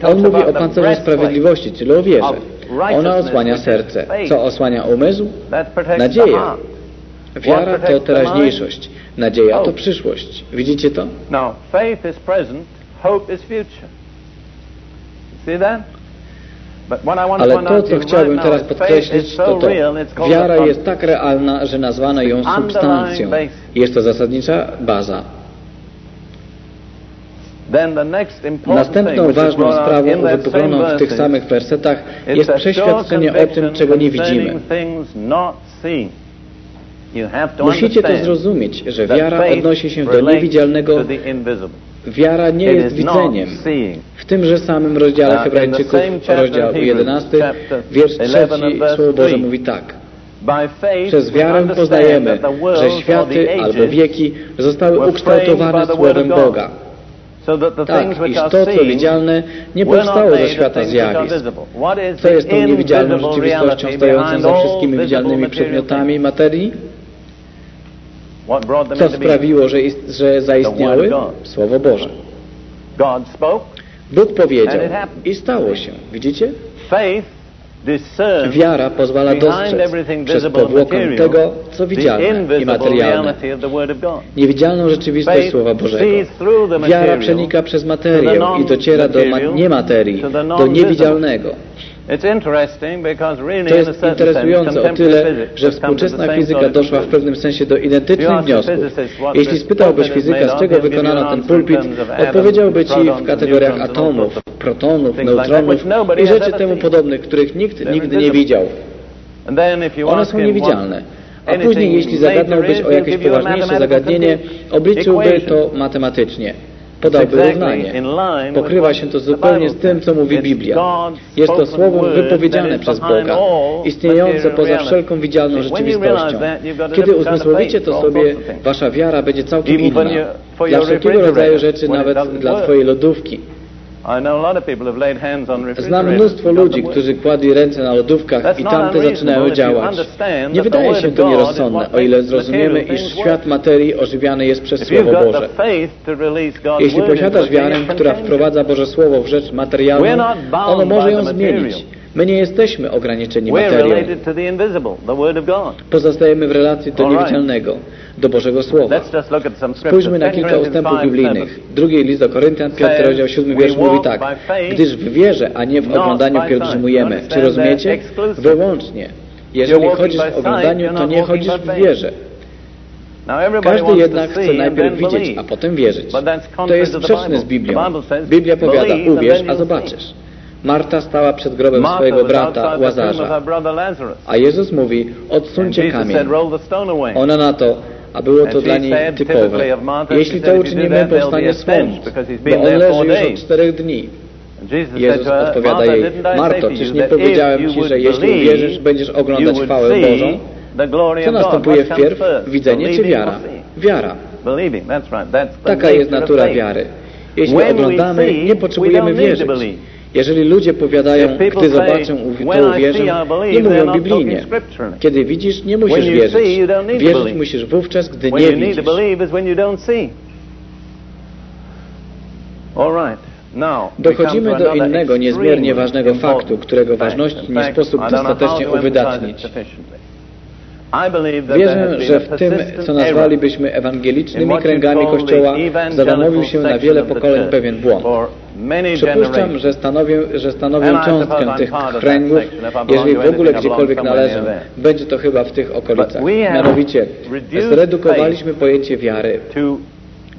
On mówi o pancerzu sprawiedliwości, czyli o wierze. Ona osłania serce. Co osłania umysł? Nadzieja. Wiara to teraźniejszość. Nadzieja to przyszłość. Widzicie to? Now, faith is present, hope is future. Ale to, co chciałbym teraz podkreślić, to to. Wiara jest tak realna, że nazwano ją substancją. Jest to zasadnicza baza. Następną ważną sprawą uwypukloną w tych samych wersetach jest przeświadczenie o tym, czego nie widzimy. Musicie to zrozumić, że wiara odnosi się do niewidzialnego. Wiara nie jest widzeniem. W tymże samym rozdziale Hebrajczyków, rozdział 11, wiersz 3, Słowo Boże mówi tak. Przez wiarę poznajemy, że światy albo wieki zostały ukształtowane Słowem Boga. Tak, iż to, co widzialne, nie powstało ze świata zjawisk. Co jest tą niewidzialną rzeczywistością stojącą za wszystkimi widzialnymi przedmiotami materii? Co sprawiło, że, że zaistniały? Słowo Boże. Bóg powiedział i stało się. Widzicie? Wiara pozwala dostrzec przez powłokę tego, co widzialne i materialne, niewidzialną rzeczywistość Słowa Bożego. Wiara przenika przez materię i dociera do niematerii, do niewidzialnego. To jest interesujące o tyle, że współczesna fizyka doszła w pewnym sensie do identycznych wniosków. Jeśli spytałbyś fizyka, z czego wykonano ten pulpit, odpowiedziałby Ci w kategoriach atomów, protonów, neutronów i rzeczy temu podobnych, których nikt nigdy nie widział. One są niewidzialne. A później, jeśli zagadnąłbyś o jakieś poważniejsze zagadnienie, obliczyłby to matematycznie podałby równanie. Pokrywa się to zupełnie z tym, co mówi Biblia. Jest to słowo wypowiedziane przez Boga, istniejące poza wszelką widzialną rzeczywistością. Kiedy uzmysłowicie to sobie, wasza wiara będzie całkiem inna. Dla wszelkiego rodzaju rzeczy, nawet dla Twojej lodówki. Znam mnóstwo ludzi, którzy kładli ręce na lodówkach i tamte zaczynają działać. Nie wydaje się to nierozsądne, o ile zrozumiemy, iż świat materii ożywiany jest przez Słowo Boże. Jeśli posiadasz wiarę, która wprowadza Boże Słowo w rzecz materialną, ono może ją zmienić. My nie jesteśmy ograniczeni materią. Pozostajemy w relacji do niewidzialnego, do Bożego Słowa. Spójrzmy na kilka ustępów biblijnych. Drugi list do Koryntian, 5 rozdział 7 wiersz mówi tak. Gdyż w wierze, a nie w oglądaniu pielgrzymujemy. Czy rozumiecie? Wyłącznie. Jeżeli chodzisz w oglądaniu, to nie chodzisz w wierze. Każdy jednak chce najpierw widzieć, a potem wierzyć. To jest sprzeczne z Biblią. Biblia powiada, uwierz, a zobaczysz. Marta stała przed grobem swojego brata Łazarza. A Jezus mówi, odsuńcie kamień. Ona na to, a było to dla niej typowe. Jeśli to uczynimy, powstanie smąd, bo on leży już od czterech dni. Jezus odpowiada jej, Marto, czyż nie powiedziałem Ci, że jeśli uwierzysz, będziesz oglądać chwałę Bożą? Co następuje wpierw? Widzenie czy wiara? Wiara. Taka jest natura wiary. Jeśli oglądamy, nie potrzebujemy wierzyć. Jeżeli ludzie powiadają, gdy zobaczę, to uwierzę, nie mówią biblijnie. Kiedy widzisz, nie musisz wierzyć. Wierzyć musisz wówczas, gdy nie widzisz. Dochodzimy do innego, niezmiernie ważnego faktu, którego ważności nie sposób dostatecznie uwydatnić. Wierzę, że w tym, co nazwalibyśmy ewangelicznymi kręgami Kościoła, zadomowił się na wiele pokoleń pewien błąd. Przypuszczam, że stanowię, że stanowię cząstkę tych kręgów, jeżeli w ogóle gdziekolwiek należę. Będzie to chyba w tych okolicach. Mianowicie, zredukowaliśmy pojęcie wiary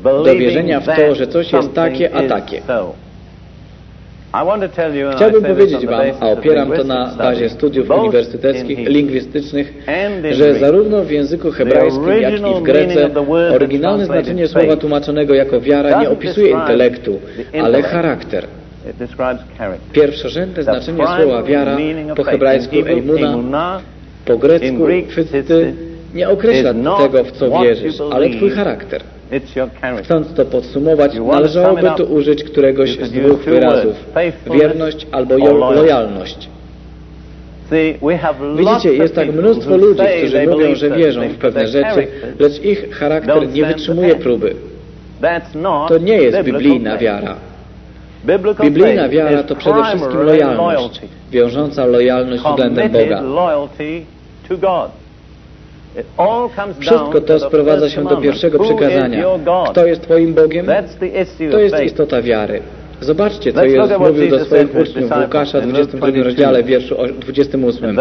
do wierzenia w to, że coś jest takie, a takie. Chciałbym powiedzieć Wam, a opieram to na bazie studiów uniwersyteckich, lingwistycznych, że zarówno w języku hebrajskim, jak i w grece oryginalne znaczenie słowa tłumaczonego jako wiara nie opisuje intelektu, ale charakter. Pierwszorzędne znaczenie słowa wiara po hebrajsku eimuna, po grecku fyzty, nie określa tego, w co wierzysz, ale Twój charakter. Chcąc to podsumować, należałoby tu użyć któregoś z dwóch wyrazów. Wierność albo lojalność. Widzicie, jest tak mnóstwo ludzi, którzy mówią, że wierzą w pewne rzeczy, lecz ich charakter nie wytrzymuje próby. To nie jest biblijna wiara. Biblijna wiara to przede wszystkim lojalność, wiążąca lojalność względem Boga. Wszystko to sprowadza się do pierwszego przykazania. Kto jest Twoim Bogiem? To jest istota wiary. Zobaczcie, co Jezus mówił do swoich uczniów w Łukasza 22 rozdziale, wierszu 28.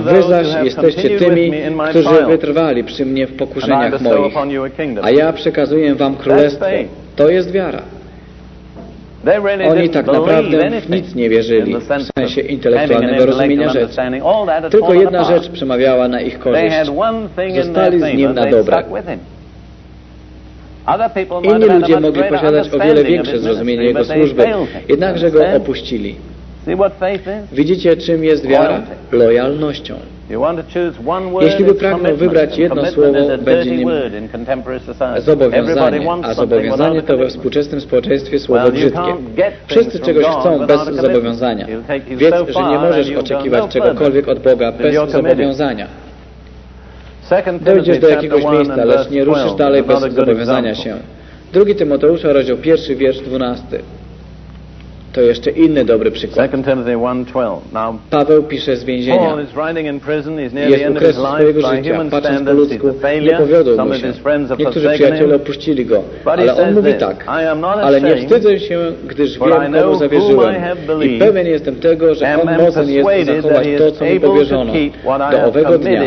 Wy zaś jesteście tymi, którzy wytrwali przy mnie w pokuszeniach moich, a ja przekazuję wam królestwo. To jest wiara. Oni tak naprawdę w nic nie wierzyli, w sensie intelektualnego rozumienia rzeczy. Tylko jedna rzecz przemawiała na ich korzyść. Zostali z nim na dobre. Inni ludzie mogli posiadać o wiele większe zrozumienie Jego służby, jednakże Go opuścili. Widzicie, czym jest wiara? Lojalnością. Jeśli by pragnął wybrać jedno słowo, będzie nim zobowiązanie, a zobowiązanie to we współczesnym społeczeństwie słowo brzydkie. Wszyscy czegoś chcą bez zobowiązania. Wiedz, że nie możesz oczekiwać czegokolwiek od Boga bez zobowiązania. Dojdziesz do jakiegoś miejsca, lecz nie ruszysz dalej bez zobowiązania się. Drugi Tymoteusza, rozdział pierwszy, wiersz dwunasty. To jeszcze inny dobry przykład. Paweł pisze z więzienia. Jest u kresu swojego życia. Patrząc po ludzku, nie powiodł mu się. Niektórzy przyjaciele opuścili go. Ale on mówi tak. Ale nie wstydzę się, gdyż wiem, komu zawierzyłem. I pewien jestem tego, że on mocen jest zachować to, co mi powierzono do owego dnia.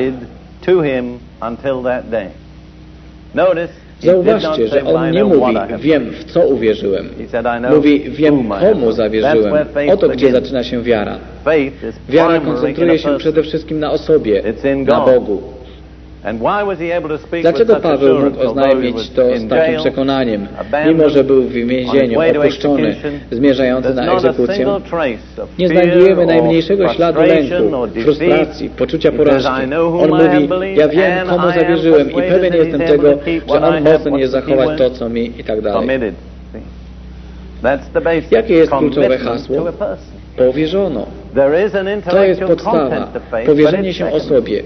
Zauważcie, że on nie mówi, wiem w co uwierzyłem. Mówi, wiem komu zawierzyłem. Oto gdzie zaczyna się wiara. Wiara koncentruje się przede wszystkim na osobie, na Bogu. Dlaczego Paweł mógł oznajmić to z takim przekonaniem, mimo że był w więzieniu, opuszczony, zmierzający na egzekucję? Nie znajdujemy najmniejszego śladu lęku, frustracji, poczucia porażki. On mówi, ja wiem, komu zawierzyłem i pewien jestem tego, że On mocno jest zachować to, co mi i tak dalej. Jakie jest kluczowe hasło? Powierzono. To jest podstawa. Powierzenie się osobie.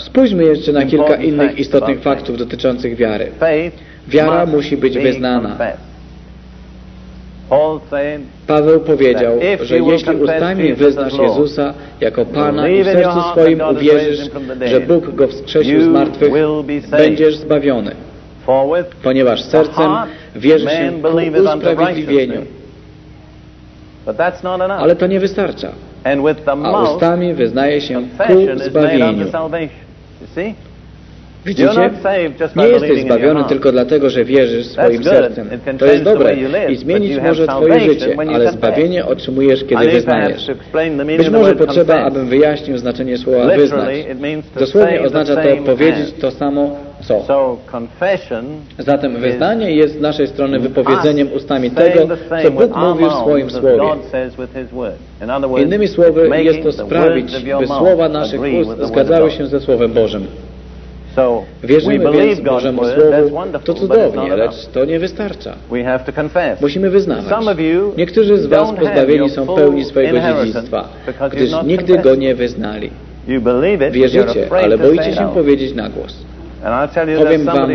Spójrzmy jeszcze na kilka innych istotnych faktów dotyczących wiary. Wiara musi być wyznana. Paweł powiedział, że jeśli ustami wyznasz Jezusa jako Pana i w sercu swoim uwierzysz, że Bóg Go wskrzesił z martwych, będziesz zbawiony, ponieważ sercem wierzy się ku usprawiedliwieniu. Ale to nie wystarcza a ustami wyznaje się ku zbawieniu. Widzicie? Nie jesteś zbawiony tylko dlatego, że wierzysz swoim sercem. To jest dobre i zmienić może Twoje życie, ale zbawienie otrzymujesz, kiedy wyznajesz. Być może potrzeba, abym wyjaśnił znaczenie słowa wyznać. Dosłownie oznacza to powiedzieć to samo, co. Zatem wyznanie jest z naszej strony wypowiedzeniem ustami tego, co Bóg mówił w swoim Słowie. Innymi słowy, jest to sprawić, by słowa naszych ust zgadzały się ze Słowem Bożym. Wierzymy więc Bożemu Słowu, to cudownie, lecz to nie wystarcza. Musimy wyznawać. Niektórzy z Was pozbawieni są pełni swojego dziedzictwa, gdyż nigdy go nie wyznali. Wierzycie, ale boicie się powiedzieć na głos. Powiem Wam,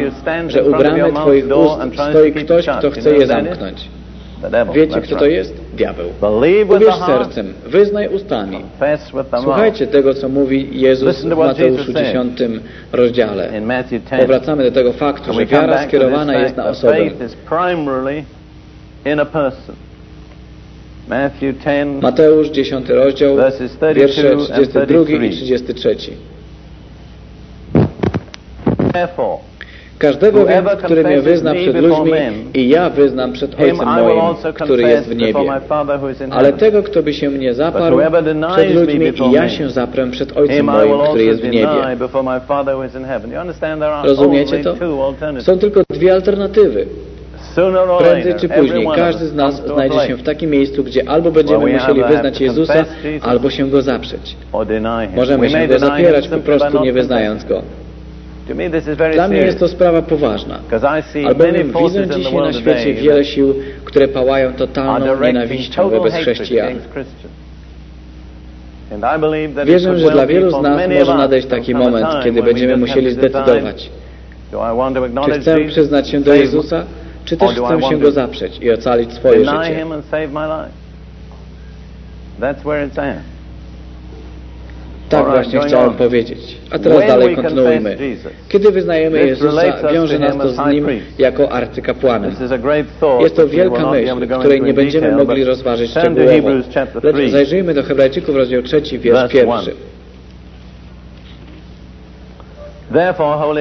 że u bramy Twoich ust stoi ktoś, kto chce je zamknąć. Wiecie, kto to jest? Diabeł. Uwierz sercem, wyznaj ustami. Słuchajcie tego, co mówi Jezus w Mateuszu 10 rozdziale. Powracamy do tego faktu, że wiara skierowana jest na osobę. Mateusz 10 rozdział, wiersze 32 i 33. Każdego więc, który mnie wyzna przed ludźmi i ja wyznam przed Ojcem moim, który jest w niebie. Ale tego, kto by się mnie zaparł przed ludźmi i ja się zaprę przed Ojcem moim, który jest w niebie. Rozumiecie to? Są tylko dwie alternatywy. Prędzej czy później każdy z nas znajdzie się w takim miejscu, gdzie albo będziemy musieli wyznać Jezusa, albo się Go zaprzeć. Możemy się Go zapierać po prostu nie wyznając Go. Dla mnie jest to sprawa poważna, albowiem widzę dzisiaj na świecie wiele sił, które pałają totalną nienawiścią wobec chrześcijan. Wierzę, że dla wielu z nas może nadejść taki moment, kiedy będziemy musieli zdecydować, czy chcę przyznać się do Jezusa, czy też chcę się Go zaprzeć i ocalić swoje życie. Tak właśnie chciałem powiedzieć. A teraz dalej kontynuujmy. Kiedy wyznajemy Jezusa, wiąże nas to z Nim jako arcykapłanem. Jest to wielka myśl, której nie będziemy mogli rozważyć szczegółowo. Lecz zajrzyjmy do Hebrajczyków, rozdział 3, wiersz 1.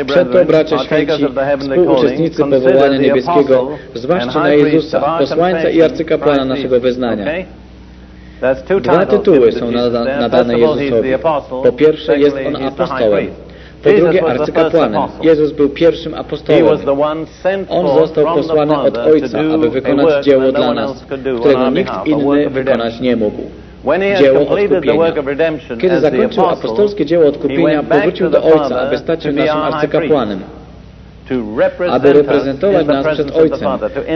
Przeto, bracia święci, współuczestnicy powołania niebieskiego, zważcie na Jezusa, posłańca i arcykapłana naszego wyznania Dwa tytuły są nadane Jezusowi. Po pierwsze jest On apostołem. Po drugie arcykapłanem. Jezus był pierwszym apostołem. On został posłany od Ojca, aby wykonać dzieło dla nas, którego nikt inny wykonać nie mógł dzieło odkupienia. Kiedy zakończył apostolskie dzieło odkupienia, powrócił do Ojca, aby stać się naszym arcykapłanem, aby reprezentować nas przed Ojcem,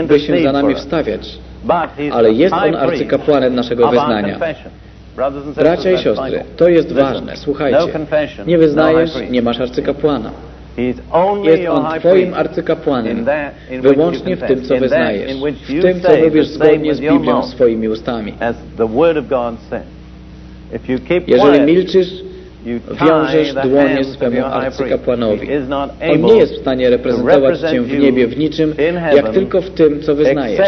by się za nami wstawiać. Ale jest On arcykapłanem naszego wyznania. Bracia i siostry, to jest ważne. Słuchajcie, nie wyznajesz, nie masz arcykapłana. Jest On Twoim arcykapłanem, wyłącznie w tym, co wyznajesz, w tym, co mówisz zgodnie z Biblią swoimi ustami. Jeżeli milczysz, wiążesz dłonie swemu arcykapłanowi. On nie jest w stanie reprezentować Cię w niebie w niczym, jak tylko w tym, co wyznajesz.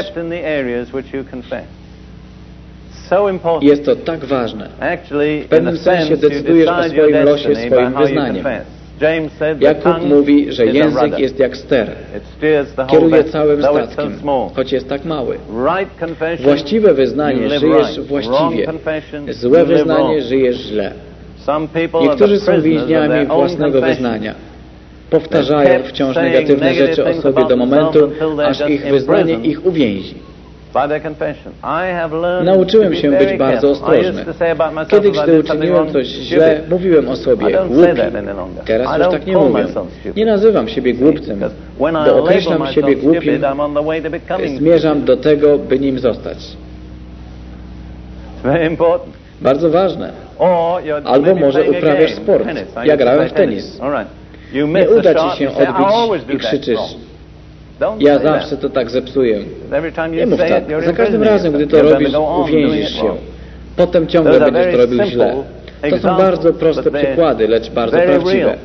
Jest to tak ważne. W pewnym sensie decydujesz o swoim losie swoim wyznaniem. Jakub mówi, że język jest jak ster. Kieruje całym statkiem, choć jest tak mały. Właściwe wyznanie żyjesz właściwie. Złe wyznanie żyjesz źle. Niektórzy są więźniami własnego wyznania. Powtarzają wciąż negatywne rzeczy o sobie do momentu, aż ich wyznanie ich uwięzi. Nauczyłem się być bardzo ostrożny. Kiedyś, gdy uczyniłem coś źle, mówiłem o sobie głupi. Teraz już tak nie mówię. Nie nazywam siebie głupcem, bo określam siebie głupim, zmierzam do tego, by nim zostać. Bardzo ważne. Albo może uprawiasz sport. Ja grałem w tenis. Nie uda Ci się odbić i krzyczysz. Ja zawsze to tak zepsuję. Nie mów tak. Za każdym razem, gdy to robisz, uwięzisz się. Potem ciągle będziesz to robił źle. To są bardzo proste przykłady, lecz bardzo prawdziwe.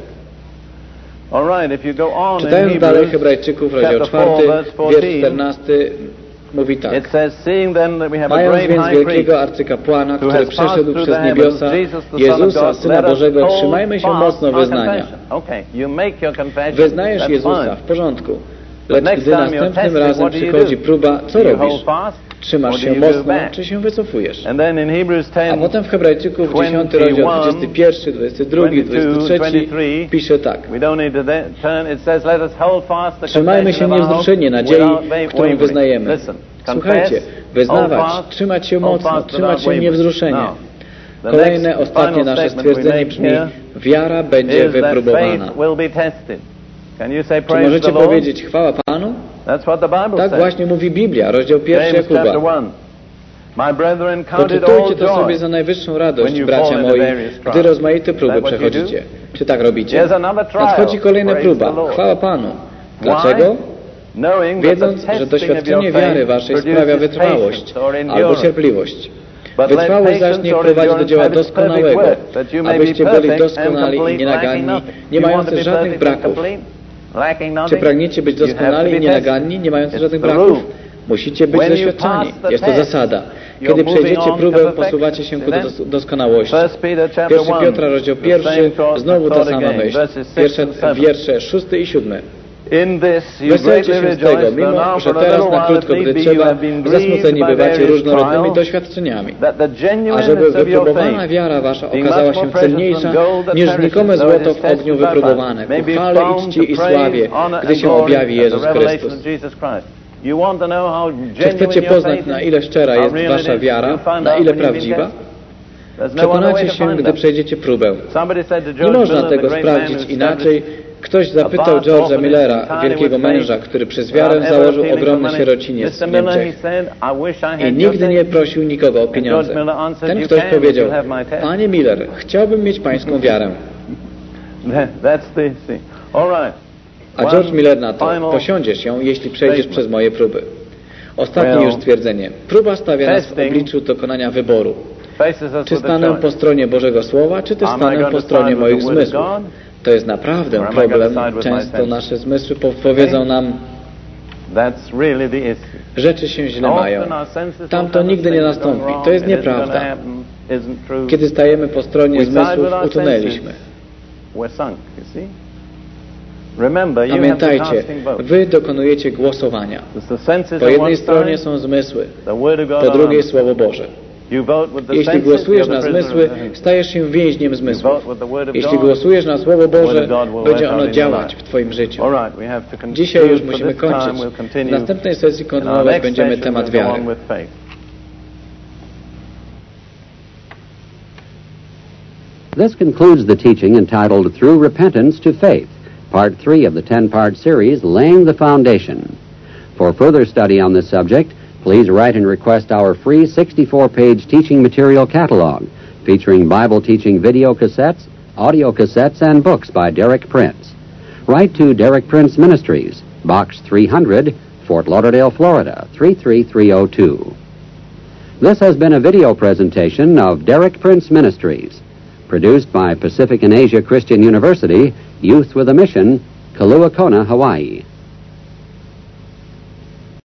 Czytając dalej Hebrajczyków, rozdział 4, wiersz 14, mówi tak. Mając więc wielkiego arcykapłana, który przeszedł przez niebiosa, Jezusa, Syna Bożego, trzymajmy się mocno wyznania. Wyznajesz Jezusa, w porządku. Gdy następnym razem przychodzi próba, co robisz? Trzymasz się mocno, czy się wycofujesz? A potem w Hebrajczyków 10 rozdział 21, 22, 23 pisze tak. Trzymajmy się niewzruszenie nadziei, którą wyznajemy. Słuchajcie, wyznawać, trzymać się mocno, trzymać się niewzruszenie. Kolejne, ostatnie nasze stwierdzenie brzmi, wiara będzie wypróbowana. Czy możecie powiedzieć chwała Panu? Tak właśnie mówi Biblia, rozdział pierwszy Jakuba. Poczytujcie to sobie za najwyższą radość, bracia moi, gdy rozmaite próby przechodzicie. Czy tak robicie? Nadchodzi kolejna próba. Chwała Panu. Dlaczego? Wiedząc, że doświadczenie wiary waszej sprawia wytrwałość albo cierpliwość. Wytrwałość zaś niech prowadzi do dzieła doskonałego, abyście byli doskonali i nienaganni, nie mający żadnych braków. Czy pragniecie być doskonali i nienaganni, nie mający żadnych braków? Musicie być doświadczeni. Jest to zasada. Kiedy przejdziecie próbę, posuwacie się ku doskonałości. Pierwszy Piotra, rozdział pierwszy, znowu ta sama myśl. Wiersze, wiersze szósty i siódmy. Weselcie się z tego, mimo że teraz na krótko, gdy trzeba, zasmuceni bywacie różnorodnymi doświadczeniami, ażeby wypróbowana wiara wasza okazała się cenniejsza niż znikome złoto w ogniu wypróbowane, ku chwale i czci i sławie, gdy się objawi Jezus Chrystus. Czy chcecie poznać, na ile szczera jest wasza wiara, na ile prawdziwa? Przekonacie się, gdy przejdziecie próbę. Nie można tego sprawdzić inaczej, Ktoś zapytał George'a Millera, wielkiego męża, który przez wiarę założył ogromne sierocinie w Niemczech i nigdy nie prosił nikogo o pieniądze. Ten ktoś powiedział, Panie Miller, chciałbym mieć pańską wiarę. A George Miller na to, posiądziesz ją, jeśli przejdziesz przez moje próby. Ostatnie już stwierdzenie. Próba stawia nas w obliczu dokonania wyboru. Czy stanę po stronie Bożego Słowa, czy też stanę po stronie moich zmysłów? To jest naprawdę problem. Często nasze zmysły powiedzą nam, rzeczy się źle mają. Tam to nigdy nie nastąpi. To jest nieprawda. Kiedy stajemy po stronie zmysłów, utonęliśmy. Pamiętajcie, wy dokonujecie głosowania. Po jednej stronie są zmysły, po drugiej Słowo Boże. Jeśli głosujesz na zmysły, stajesz się więźniem zmysłów. Jeśli głosujesz na Słowo Boże, będzie ono działać w Twoim życiu. Dzisiaj już musimy kończyć. W następnej sesji kontynuować będziemy temat wiary. This concludes the teaching entitled Through Repentance to Faith, part three of the 10 part series, Laying the Foundation. For further study on this subject, please write and request our free 64 page teaching material catalog featuring Bible teaching video cassettes, audio cassettes, and books by Derek Prince. Write to Derek Prince Ministries, Box 300, Fort Lauderdale, Florida 33302. This has been a video presentation of Derek Prince Ministries, produced by Pacific and Asia Christian University, Youth with a Mission, Kaluakona, Hawaii.